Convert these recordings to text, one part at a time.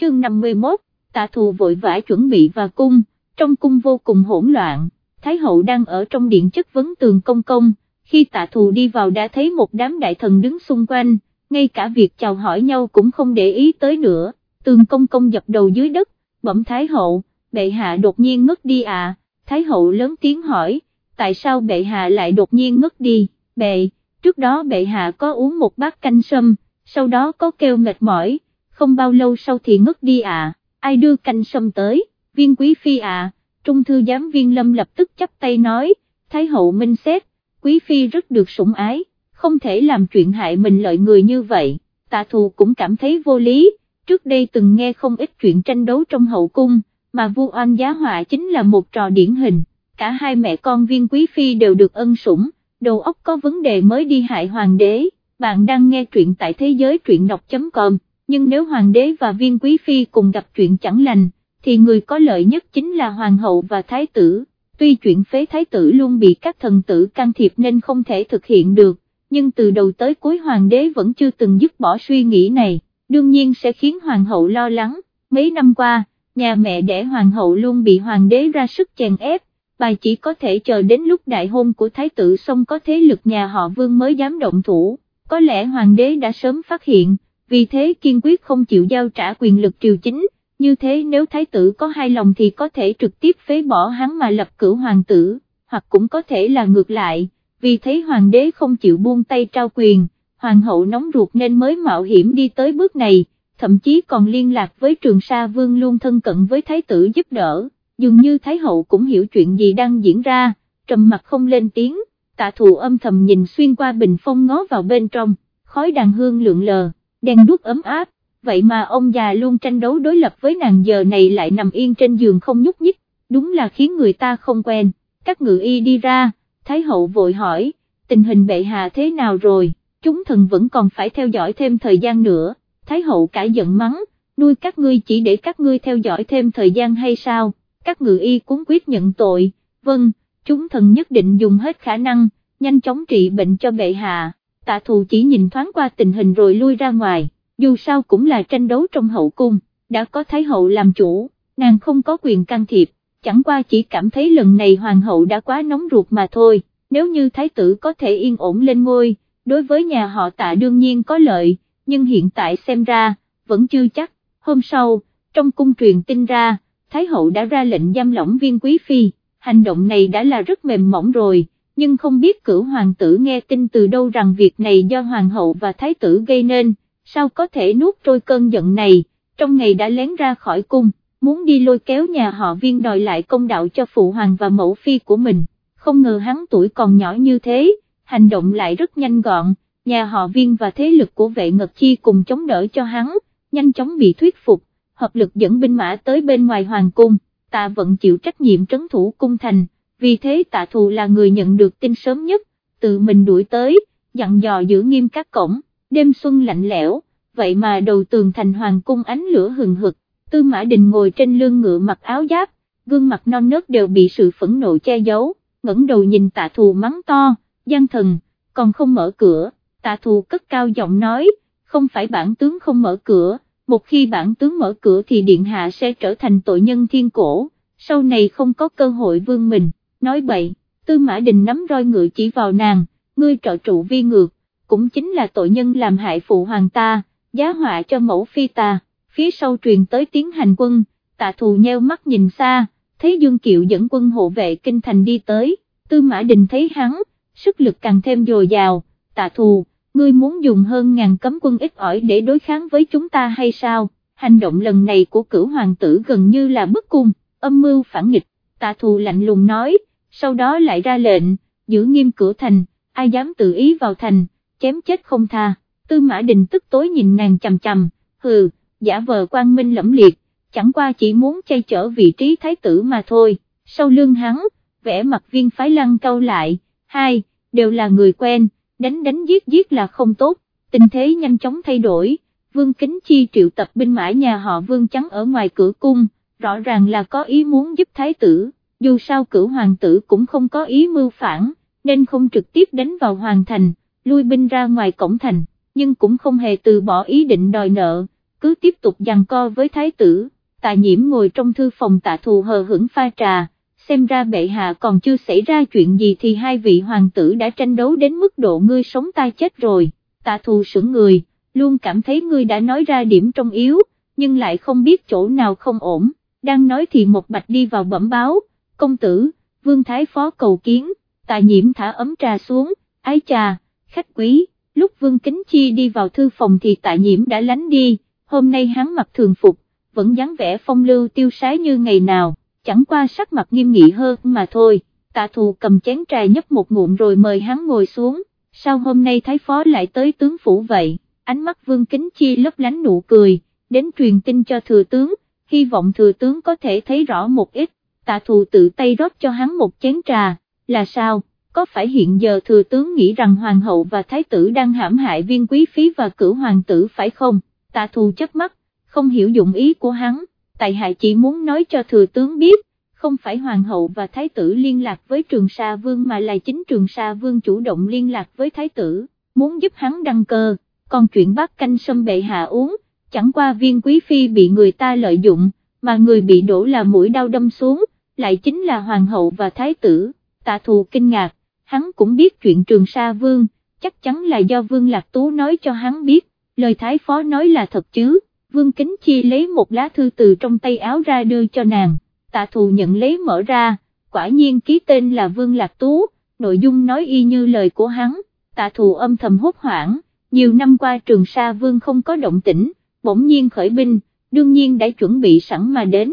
chương 51, tạ thù vội vã chuẩn bị và cung, trong cung vô cùng hỗn loạn, Thái hậu đang ở trong điện chất vấn tường công công, khi tạ thù đi vào đã thấy một đám đại thần đứng xung quanh, ngay cả việc chào hỏi nhau cũng không để ý tới nữa, tường công công dập đầu dưới đất, bẩm Thái hậu, bệ hạ đột nhiên ngất đi à, Thái hậu lớn tiếng hỏi, tại sao bệ hạ lại đột nhiên ngất đi, bệ, trước đó bệ hạ có uống một bát canh sâm, sau đó có kêu mệt mỏi, không bao lâu sau thì ngất đi à, ai đưa canh sâm tới, viên quý phi à, trung thư giám viên lâm lập tức chắp tay nói, Thái hậu minh xét, quý phi rất được sủng ái, không thể làm chuyện hại mình lợi người như vậy, tạ thù cũng cảm thấy vô lý, trước đây từng nghe không ít chuyện tranh đấu trong hậu cung, mà vua oan giá họa chính là một trò điển hình, cả hai mẹ con viên quý phi đều được ân sủng, đầu óc có vấn đề mới đi hại hoàng đế, bạn đang nghe truyện tại thế giới truyện đọc.com, nhưng nếu hoàng đế và viên quý phi cùng gặp chuyện chẳng lành, thì người có lợi nhất chính là hoàng hậu và thái tử, tuy chuyện phế thái tử luôn bị các thần tử can thiệp nên không thể thực hiện được, nhưng từ đầu tới cuối hoàng đế vẫn chưa từng dứt bỏ suy nghĩ này, đương nhiên sẽ khiến hoàng hậu lo lắng, mấy năm qua, nhà mẹ đẻ hoàng hậu luôn bị hoàng đế ra sức chèn ép, bà chỉ có thể chờ đến lúc đại hôn của thái tử xong có thế lực nhà họ vương mới dám động thủ, có lẽ hoàng đế đã sớm phát hiện, vì thế kiên quyết không chịu giao trả quyền lực triều chính, như thế nếu thái tử có hai lòng thì có thể trực tiếp phế bỏ hắn mà lập cử hoàng tử, hoặc cũng có thể là ngược lại, vì thế hoàng đế không chịu buông tay trao quyền, hoàng hậu nóng ruột nên mới mạo hiểm đi tới bước này, thậm chí còn liên lạc với trường sa vương luôn thân cận với thái tử giúp đỡ, dường như thái hậu cũng hiểu chuyện gì đang diễn ra, trầm mặt không lên tiếng, tạ thù âm thầm nhìn xuyên qua bình phong ngó vào bên trong, khói đàn hương lượn lờ, đèn đuốc ấm áp, vậy mà ông già luôn tranh đấu đối lập với nàng giờ này lại nằm yên trên giường không nhúc nhích, đúng là khiến người ta không quen, các ngự y đi ra, Thái hậu vội hỏi, tình hình bệ hạ thế nào rồi, chúng thần vẫn còn phải theo dõi thêm thời gian nữa, Thái hậu cả giận mắng, nuôi các ngươi chỉ để các ngươi theo dõi thêm thời gian hay sao, các ngự y cũng quyết nhận tội, vâng, chúng thần nhất định dùng hết khả năng, nhanh chóng trị bệnh cho bệ hạ, tạ thù chỉ nhìn thoáng qua tình hình rồi lui ra ngoài dù sao cũng là tranh đấu trong hậu cung, đã có Thái hậu làm chủ, nàng không có quyền can thiệp, chẳng qua chỉ cảm thấy lần này hoàng hậu đã quá nóng ruột mà thôi, nếu như thái tử có thể yên ổn lên ngôi, đối với nhà họ tạ đương nhiên có lợi, nhưng hiện tại xem ra, vẫn chưa chắc, hôm sau, trong cung truyền tin ra, thái hậu đã ra lệnh giam lỏng viên quý phi, hành động này đã là rất mềm mỏng rồi. Nhưng không biết cửu hoàng tử nghe tin từ đâu rằng việc này do hoàng hậu và thái tử gây nên, sao có thể nuốt trôi cơn giận này, trong ngày đã lén ra khỏi cung, muốn đi lôi kéo nhà họ viên đòi lại công đạo cho phụ hoàng và mẫu phi của mình, không ngờ hắn tuổi còn nhỏ như thế, hành động lại rất nhanh gọn, nhà họ viên và thế lực của vệ ngật chi cùng chống đỡ cho hắn, nhanh chóng bị thuyết phục, hợp lực dẫn binh mã tới bên ngoài hoàng cung, tạ vận chịu trách nhiệm trấn thủ cung thành, vì thế tạ thù là người nhận được tin sớm nhất, tự mình đuổi tới, dặn dò giữ nghiêm các cổng đêm xuân lạnh lẽo, vậy mà đầu tường thành hoàng cung ánh lửa hừng hực, tư mã đình ngồi trên lưng ngựa mặc áo giáp, gương mặt non nớt đều bị sự phẫn nộ che giấu, ngẩng đầu nhìn tạ thù mắng to, gian thần, còn không mở cửa, tạ thù cất cao giọng nói, không phải bản tướng không mở cửa, một khi bản tướng mở cửa thì điện hạ sẽ trở thành tội nhân thiên cổ, sau này không có cơ hội vương mình, nói bậy, tư mã đình nắm roi ngựa chỉ vào nàng, ngươi trợ trụ vi ngược, cũng chính là tội nhân làm hại phụ hoàng ta, giá họa cho mẫu phi ta, phía sau truyền tới tiếng hành quân, tạ thù nheo mắt nhìn xa, thấy Dương Kiệu dẫn quân hộ vệ kinh thành đi tới, tư mã đình thấy hắn, sức lực càng thêm dồi dào, tạ thù, ngươi muốn dùng hơn ngàn cấm quân ít ỏi để đối kháng với chúng ta hay sao, hành động lần này của cửu hoàng tử gần như là bức cung, âm mưu phản nghịch, tạ thù lạnh lùng nói, sau đó lại ra lệnh, giữ nghiêm cửa thành, ai dám tự ý vào thành, chém chết không tha, tư mã đình tức tối nhìn nàng chầm chầm, hừ, giả vờ quang minh lẫm liệt, chẳng qua chỉ muốn chay chở vị trí thái tử mà thôi, sau lưng hắn, vẽ mặt viên phái lăng câu lại, hai, đều là người quen, đánh đánh giết giết là không tốt, tình thế nhanh chóng thay đổi, vương kính chi triệu tập binh mã nhà họ vương trắng ở ngoài cửa cung, rõ ràng là có ý muốn giúp thái tử, dù sao cửu hoàng tử cũng không có ý mưu phản, nên không trực tiếp đánh vào hoàng thành lui binh ra ngoài cổng thành, nhưng cũng không hề từ bỏ ý định đòi nợ, cứ tiếp tục giằng co với thái tử, tạ nhiễm ngồi trong thư phòng tạ thù hờ hững pha trà, xem ra bệ hạ còn chưa xảy ra chuyện gì thì hai vị hoàng tử đã tranh đấu đến mức độ ngươi sống ta chết rồi, tạ thù sững người, luôn cảm thấy ngươi đã nói ra điểm trong yếu, nhưng lại không biết chỗ nào không ổn, đang nói thì một bạch đi vào bẩm báo, công tử, vương thái phó cầu kiến, tạ nhiễm thả ấm trà xuống, ái trà, khách quý, lúc vương kính chi đi vào thư phòng thì tạ nhiễm đã lánh đi, hôm nay hắn mặc thường phục, vẫn dáng vẻ phong lưu tiêu sái như ngày nào, chẳng qua sắc mặt nghiêm nghị hơn mà thôi, tạ thù cầm chén trà nhấp một ngụm rồi mời hắn ngồi xuống, sao hôm nay thái phó lại tới tướng phủ vậy, ánh mắt vương kính chi lấp lánh nụ cười, đến truyền tin cho thừa tướng, hy vọng thừa tướng có thể thấy rõ một ít, tạ thù tự tay rót cho hắn một chén trà, là sao, có phải hiện giờ thừa tướng nghĩ rằng hoàng hậu và thái tử đang hãm hại viên quý phí và cửu hoàng tử phải không, tạ thù chớp mắt, không hiểu dụng ý của hắn, tại hạ chỉ muốn nói cho thừa tướng biết, không phải hoàng hậu và thái tử liên lạc với trường sa vương mà là chính trường sa vương chủ động liên lạc với thái tử, muốn giúp hắn đăng cơ, còn chuyện bác canh sâm bệ hạ uống, chẳng qua viên quý phi bị người ta lợi dụng, mà người bị đổ là mũi đau đâm xuống, lại chính là hoàng hậu và thái tử, tạ thù kinh ngạc, hắn cũng biết chuyện trường sa vương, chắc chắn là do vương lạc tú nói cho hắn biết, lời thái phó nói là thật chứ, vương kính chi lấy một lá thư từ trong tay áo ra đưa cho nàng, tạ thù nhận lấy mở ra, quả nhiên ký tên là vương lạc tú, nội dung nói y như lời của hắn, tạ thù âm thầm hốt hoảng, nhiều năm qua trường sa vương không có động tĩnh, bỗng nhiên khởi binh, đương nhiên đã chuẩn bị sẵn mà đến,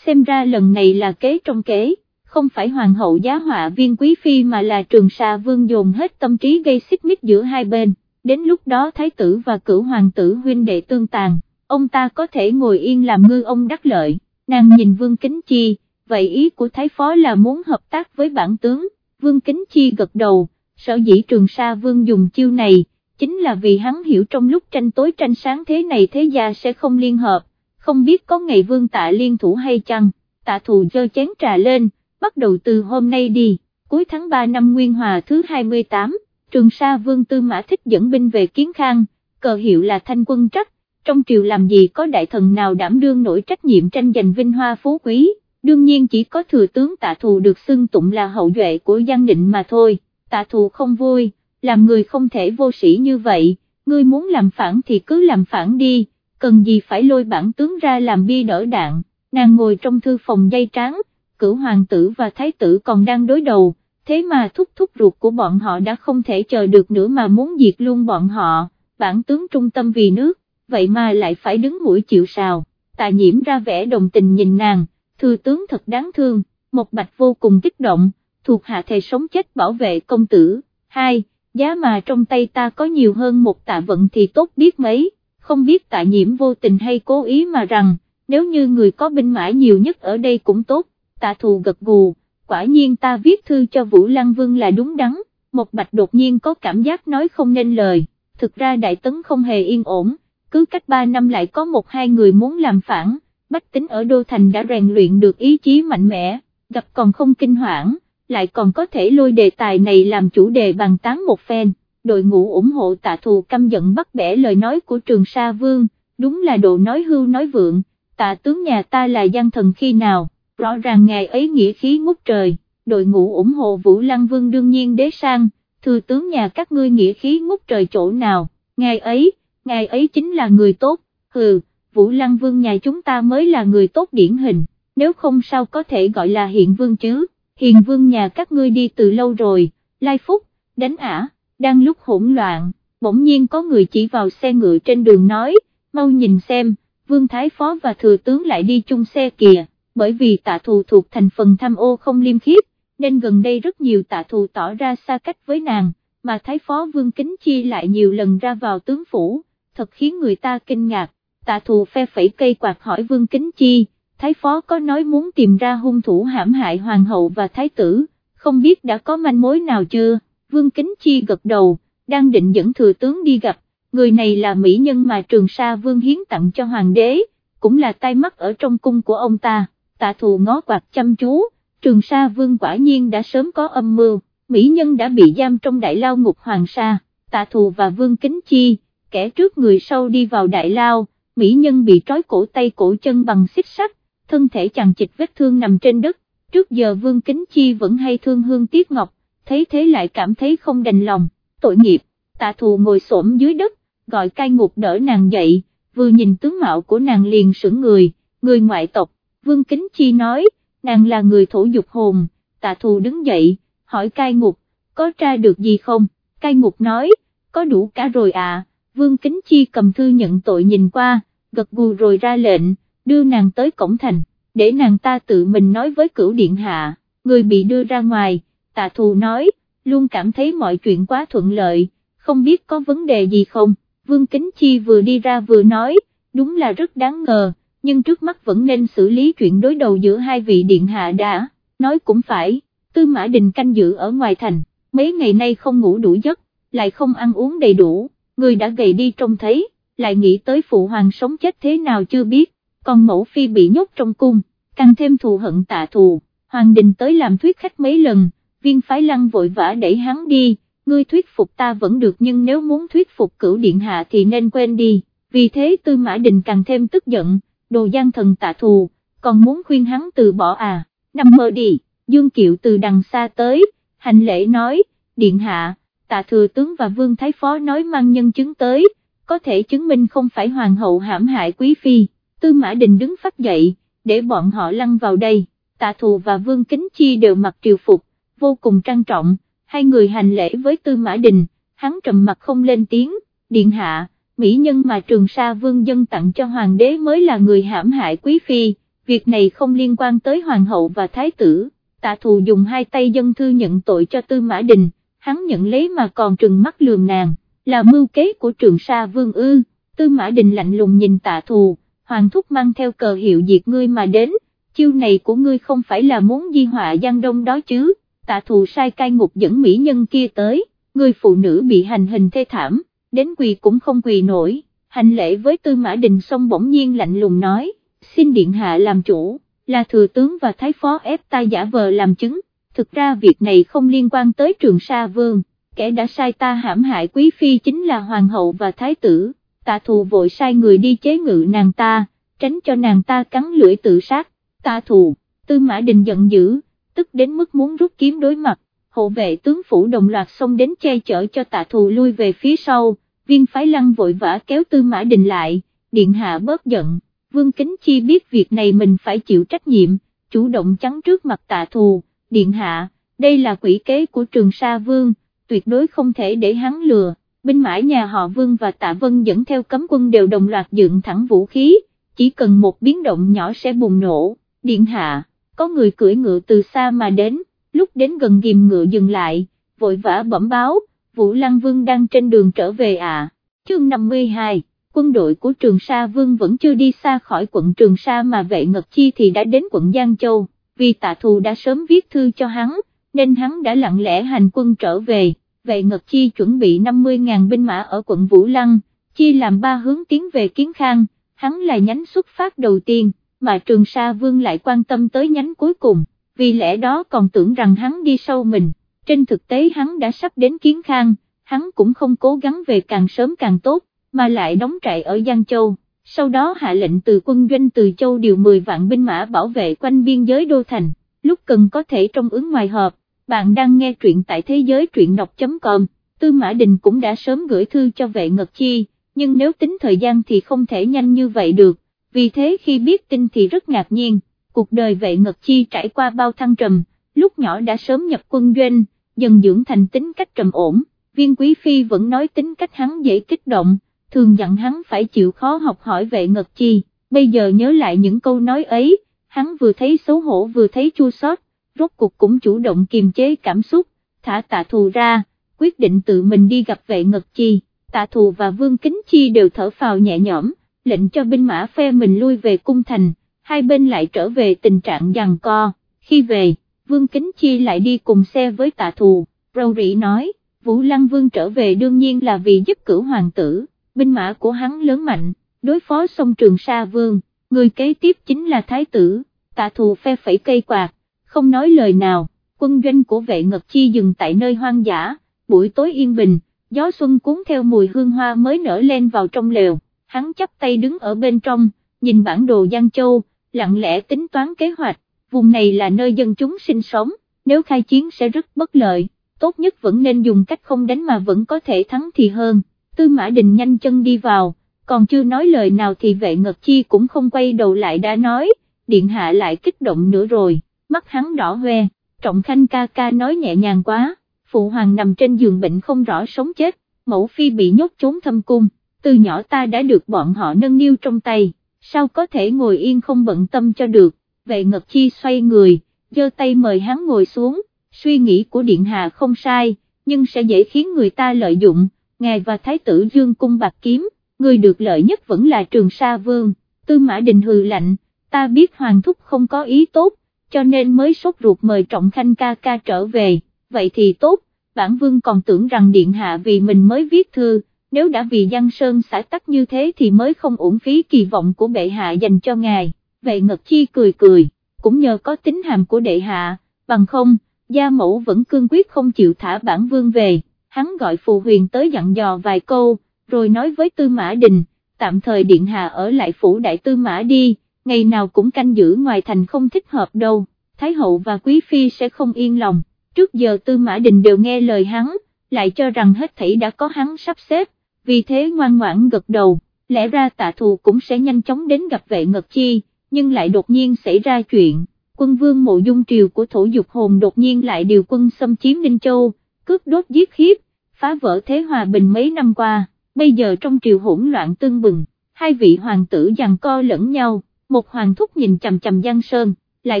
xem ra lần này là kế trong kế, không phải hoàng hậu giá họa viên quý phi mà là trường sa vương dồn hết tâm trí gây xích mích giữa hai bên, đến lúc đó thái tử và cửu hoàng tử huynh đệ tương tàn, ông ta có thể ngồi yên làm ngư ông đắc lợi, nàng nhìn vương kính chi, vậy ý của thái phó là muốn hợp tác với bản tướng, vương kính chi gật đầu, sở dĩ trường sa vương dùng chiêu này, chính là vì hắn hiểu trong lúc tranh tối tranh sáng thế này thế gia sẽ không liên hợp, không biết có ngày vương tạ liên thủ hay chăng, tạ thù dơ chén trà lên, bắt đầu từ hôm nay đi, cuối tháng 3 năm Nguyên Hòa thứ 28, Trường Sa Vương Tư Mã Thích dẫn binh về Kiến Khang, cờ hiệu là Thanh Quân Trắc, trong triều làm gì có đại thần nào đảm đương nổi trách nhiệm tranh giành vinh hoa phú quý, đương nhiên chỉ có thừa tướng tạ thù được xưng tụng là hậu duệ của Giang Định mà thôi, tạ thù không vui làm người không thể vô sĩ như vậy, ngươi muốn làm phản thì cứ làm phản đi, cần gì phải lôi bản tướng ra làm bi đỡ đạn, nàng ngồi trong thư phòng dây trắng, cửu hoàng tử và thái tử còn đang đối đầu, thế mà thúc thúc ruột của bọn họ đã không thể chờ được nữa mà muốn diệt luôn bọn họ, bản tướng trung tâm vì nước, vậy mà lại phải đứng mũi chịu sào, tà nhiễm ra vẻ đồng tình nhìn nàng, thư tướng thật đáng thương, một bạch vô cùng kích động, thuộc hạ thề sống chết bảo vệ công tử, hai giá mà trong tay ta có nhiều hơn một tạ vận thì tốt biết mấy, không biết tạ nhiễm vô tình hay cố ý mà rằng, nếu như người có binh mã nhiều nhất ở đây cũng tốt, tạ thù gật gù, quả nhiên ta viết thư cho Vũ Lăng Vương là đúng đắn, một bạch đột nhiên có cảm giác nói không nên lời, thực ra đại tấn không hề yên ổn, cứ cách ba năm lại có một hai người muốn làm phản, bách tính ở Đô Thành đã rèn luyện được ý chí mạnh mẽ, gặp còn không kinh hoảng lại còn có thể lôi đề tài này làm chủ đề bàn tán một phen, đội ngũ ủng hộ tạ thù căm giận bắt bẻ lời nói của trường Sa Vương, đúng là độ nói hưu nói vượng, tạ tướng nhà ta là gian thần khi nào, rõ ràng ngày ấy nghĩa khí ngút trời, đội ngũ ủng hộ Vũ Lăng Vương đương nhiên đế sang, thư tướng nhà các ngươi nghĩa khí ngút trời chỗ nào, ngày ấy, ngày ấy chính là người tốt, hừ, Vũ Lăng Vương nhà chúng ta mới là người tốt điển hình, nếu không sao có thể gọi là hiện vương chứ? Hiền vương nhà các ngươi đi từ lâu rồi, lai phúc, đánh ả, đang lúc hỗn loạn, bỗng nhiên có người chỉ vào xe ngựa trên đường nói, mau nhìn xem, vương thái phó và thừa tướng lại đi chung xe kìa, bởi vì tạ thù thuộc thành phần tham ô không liêm khiết, nên gần đây rất nhiều tạ thù tỏ ra xa cách với nàng, mà thái phó vương kính chi lại nhiều lần ra vào tướng phủ, thật khiến người ta kinh ngạc, tạ thù phe phẩy cây quạt hỏi vương kính chi, thái phó có nói muốn tìm ra hung thủ hãm hại hoàng hậu và thái tử, không biết đã có manh mối nào chưa, vương kính chi gật đầu, đang định dẫn thừa tướng đi gặp, người này là mỹ nhân mà trường sa vương hiến tặng cho hoàng đế, cũng là tai mắt ở trong cung của ông ta, tạ thù ngó quạt chăm chú, trường sa vương quả nhiên đã sớm có âm mưu, mỹ nhân đã bị giam trong đại lao ngục hoàng sa, tạ thù và vương kính chi, kẻ trước người sau đi vào đại lao, mỹ nhân bị trói cổ tay cổ chân bằng xích sắt, thân thể chằng chịch vết thương nằm trên đất, trước giờ Vương Kính Chi vẫn hay thương hương tiếc ngọc, thấy thế lại cảm thấy không đành lòng, tội nghiệp, tạ thù ngồi xổm dưới đất, gọi cai ngục đỡ nàng dậy, vừa nhìn tướng mạo của nàng liền sững người, người ngoại tộc, Vương Kính Chi nói, nàng là người thổ dục hồn, tạ thù đứng dậy, hỏi cai ngục, có tra được gì không, cai ngục nói, có đủ cả rồi à, Vương Kính Chi cầm thư nhận tội nhìn qua, gật gù rồi ra lệnh, đưa nàng tới cổng thành, để nàng ta tự mình nói với cửu điện hạ, người bị đưa ra ngoài, tạ thù nói, luôn cảm thấy mọi chuyện quá thuận lợi, không biết có vấn đề gì không, Vương Kính Chi vừa đi ra vừa nói, đúng là rất đáng ngờ, nhưng trước mắt vẫn nên xử lý chuyện đối đầu giữa hai vị điện hạ đã, nói cũng phải, Tư Mã Đình canh giữ ở ngoài thành, mấy ngày nay không ngủ đủ giấc, lại không ăn uống đầy đủ, người đã gầy đi trông thấy, lại nghĩ tới phụ hoàng sống chết thế nào chưa biết, còn mẫu phi bị nhốt trong cung, càng thêm thù hận tạ thù, hoàng đình tới làm thuyết khách mấy lần, viên phái lăng vội vã đẩy hắn đi, ngươi thuyết phục ta vẫn được nhưng nếu muốn thuyết phục cửu điện hạ thì nên quên đi, vì thế tư mã đình càng thêm tức giận, đồ gian thần tạ thù, còn muốn khuyên hắn từ bỏ à, nằm mơ đi, dương kiệu từ đằng xa tới, hành lễ nói, điện hạ, tạ thừa tướng và vương thái phó nói mang nhân chứng tới, có thể chứng minh không phải hoàng hậu hãm hại quý phi, tư mã đình đứng phát dậy, để bọn họ lăn vào đây, tạ thù và vương kính chi đều mặc triều phục, vô cùng trang trọng, hai người hành lễ với tư mã đình, hắn trầm mặt không lên tiếng, điện hạ, mỹ nhân mà trường sa vương dân tặng cho hoàng đế mới là người hãm hại quý phi, việc này không liên quan tới hoàng hậu và thái tử, tạ thù dùng hai tay dân thư nhận tội cho tư mã đình, hắn nhận lấy mà còn trừng mắt lườm nàng, là mưu kế của trường sa vương ư, tư mã đình lạnh lùng nhìn tạ thù, hoàng thúc mang theo cờ hiệu diệt ngươi mà đến, chiêu này của ngươi không phải là muốn di họa Giang Đông đó chứ, tạ thù sai cai ngục dẫn mỹ nhân kia tới, người phụ nữ bị hành hình thê thảm, đến quỳ cũng không quỳ nổi, hành lễ với tư mã đình xong bỗng nhiên lạnh lùng nói, xin điện hạ làm chủ, là thừa tướng và thái phó ép ta giả vờ làm chứng, thực ra việc này không liên quan tới trường sa vương, kẻ đã sai ta hãm hại quý phi chính là hoàng hậu và thái tử, tạ thù vội sai người đi chế ngự nàng ta, tránh cho nàng ta cắn lưỡi tự sát, tạ thù, tư mã đình giận dữ, tức đến mức muốn rút kiếm đối mặt, hộ vệ tướng phủ đồng loạt xông đến che chở cho tạ thù lui về phía sau, viên phái lăng vội vã kéo tư mã đình lại, điện hạ bớt giận, vương kính chi biết việc này mình phải chịu trách nhiệm, chủ động chắn trước mặt tạ thù, điện hạ, đây là quỷ kế của trường sa vương, tuyệt đối không thể để hắn lừa, binh mãi nhà họ vương và tạ vân dẫn theo cấm quân đều đồng loạt dựng thẳng vũ khí, chỉ cần một biến động nhỏ sẽ bùng nổ, điện hạ có người cưỡi ngựa từ xa mà đến, lúc đến gần ghim ngựa dừng lại, vội vã bẩm báo, Vũ Lăng Vương đang trên đường trở về à, chương 52, quân đội của Trường Sa Vương vẫn chưa đi xa khỏi quận Trường Sa mà vệ Ngật Chi thì đã đến quận Giang Châu, vì tạ thù đã sớm viết thư cho hắn, nên hắn đã lặng lẽ hành quân trở về, về Ngật Chi chuẩn bị 50.000 binh mã ở quận Vũ Lăng, chi làm ba hướng tiến về Kiến Khang, hắn là nhánh xuất phát đầu tiên mà Trường Sa Vương lại quan tâm tới nhánh cuối cùng, vì lẽ đó còn tưởng rằng hắn đi sâu mình, trên thực tế hắn đã sắp đến Kiến Khang, hắn cũng không cố gắng về càng sớm càng tốt, mà lại đóng trại ở Giang Châu, sau đó hạ lệnh từ quân doanh từ Châu điều 10 vạn binh mã bảo vệ quanh biên giới Đô Thành, lúc cần có thể trong ứng ngoài hợp, bạn đang nghe truyện tại thế giới truyện đọc.com, Tư Mã Đình cũng đã sớm gửi thư cho vệ Ngật Chi, nhưng nếu tính thời gian thì không thể nhanh như vậy được. Vì thế khi biết tin thì rất ngạc nhiên, cuộc đời vệ ngật chi trải qua bao thăng trầm, lúc nhỏ đã sớm nhập quân doanh, dần dưỡng thành tính cách trầm ổn, viên quý phi vẫn nói tính cách hắn dễ kích động, thường dặn hắn phải chịu khó học hỏi vệ ngật chi, bây giờ nhớ lại những câu nói ấy, hắn vừa thấy xấu hổ vừa thấy chua xót, rốt cuộc cũng chủ động kiềm chế cảm xúc, thả tạ thù ra, quyết định tự mình đi gặp vệ ngật chi, tạ thù và vương kính chi đều thở phào nhẹ nhõm lệnh cho binh mã phe mình lui về cung thành, hai bên lại trở về tình trạng giằng co, khi về, Vương Kính Chi lại đi cùng xe với tạ thù, râu rỉ nói, Vũ Lăng Vương trở về đương nhiên là vì giúp cử hoàng tử, binh mã của hắn lớn mạnh, đối phó sông Trường Sa Vương, người kế tiếp chính là Thái tử, tạ thù phe phẩy cây quạt, không nói lời nào, quân doanh của vệ ngật chi dừng tại nơi hoang dã, buổi tối yên bình, gió xuân cuốn theo mùi hương hoa mới nở lên vào trong lều hắn chắp tay đứng ở bên trong, nhìn bản đồ Giang Châu, lặng lẽ tính toán kế hoạch, vùng này là nơi dân chúng sinh sống, nếu khai chiến sẽ rất bất lợi, tốt nhất vẫn nên dùng cách không đánh mà vẫn có thể thắng thì hơn, Tư Mã Đình nhanh chân đi vào, còn chưa nói lời nào thì vệ ngật chi cũng không quay đầu lại đã nói, điện hạ lại kích động nữa rồi, mắt hắn đỏ hoe, trọng khanh ca ca nói nhẹ nhàng quá, phụ hoàng nằm trên giường bệnh không rõ sống chết, mẫu phi bị nhốt trốn thâm cung, từ nhỏ ta đã được bọn họ nâng niu trong tay, sao có thể ngồi yên không bận tâm cho được, vệ ngật chi xoay người, giơ tay mời hắn ngồi xuống, suy nghĩ của điện hạ không sai, nhưng sẽ dễ khiến người ta lợi dụng, ngài và thái tử dương cung bạc kiếm, người được lợi nhất vẫn là trường sa vương, tư mã đình hừ lạnh, ta biết hoàng thúc không có ý tốt, cho nên mới sốt ruột mời trọng khanh ca ca trở về, vậy thì tốt, bản vương còn tưởng rằng điện hạ vì mình mới viết thư, nếu đã vì Giang Sơn xã tắc như thế thì mới không uổng phí kỳ vọng của bệ hạ dành cho ngài, vậy Ngật Chi cười cười, cũng nhờ có tính hàm của đệ hạ, bằng không, gia mẫu vẫn cương quyết không chịu thả bản vương về, hắn gọi phù huyền tới dặn dò vài câu, rồi nói với Tư Mã Đình, tạm thời điện hạ ở lại phủ đại Tư Mã đi, ngày nào cũng canh giữ ngoài thành không thích hợp đâu, Thái hậu và Quý Phi sẽ không yên lòng, trước giờ Tư Mã Đình đều nghe lời hắn, lại cho rằng hết thảy đã có hắn sắp xếp, vì thế ngoan ngoãn gật đầu, lẽ ra tạ thù cũng sẽ nhanh chóng đến gặp vệ ngật chi, nhưng lại đột nhiên xảy ra chuyện, quân vương mộ dung triều của thổ dục hồn đột nhiên lại điều quân xâm chiếm Ninh Châu, cướp đốt giết khiếp, phá vỡ thế hòa bình mấy năm qua, bây giờ trong triều hỗn loạn tương bừng, hai vị hoàng tử giằng co lẫn nhau, một hoàng thúc nhìn chằm chằm Giang Sơn, lại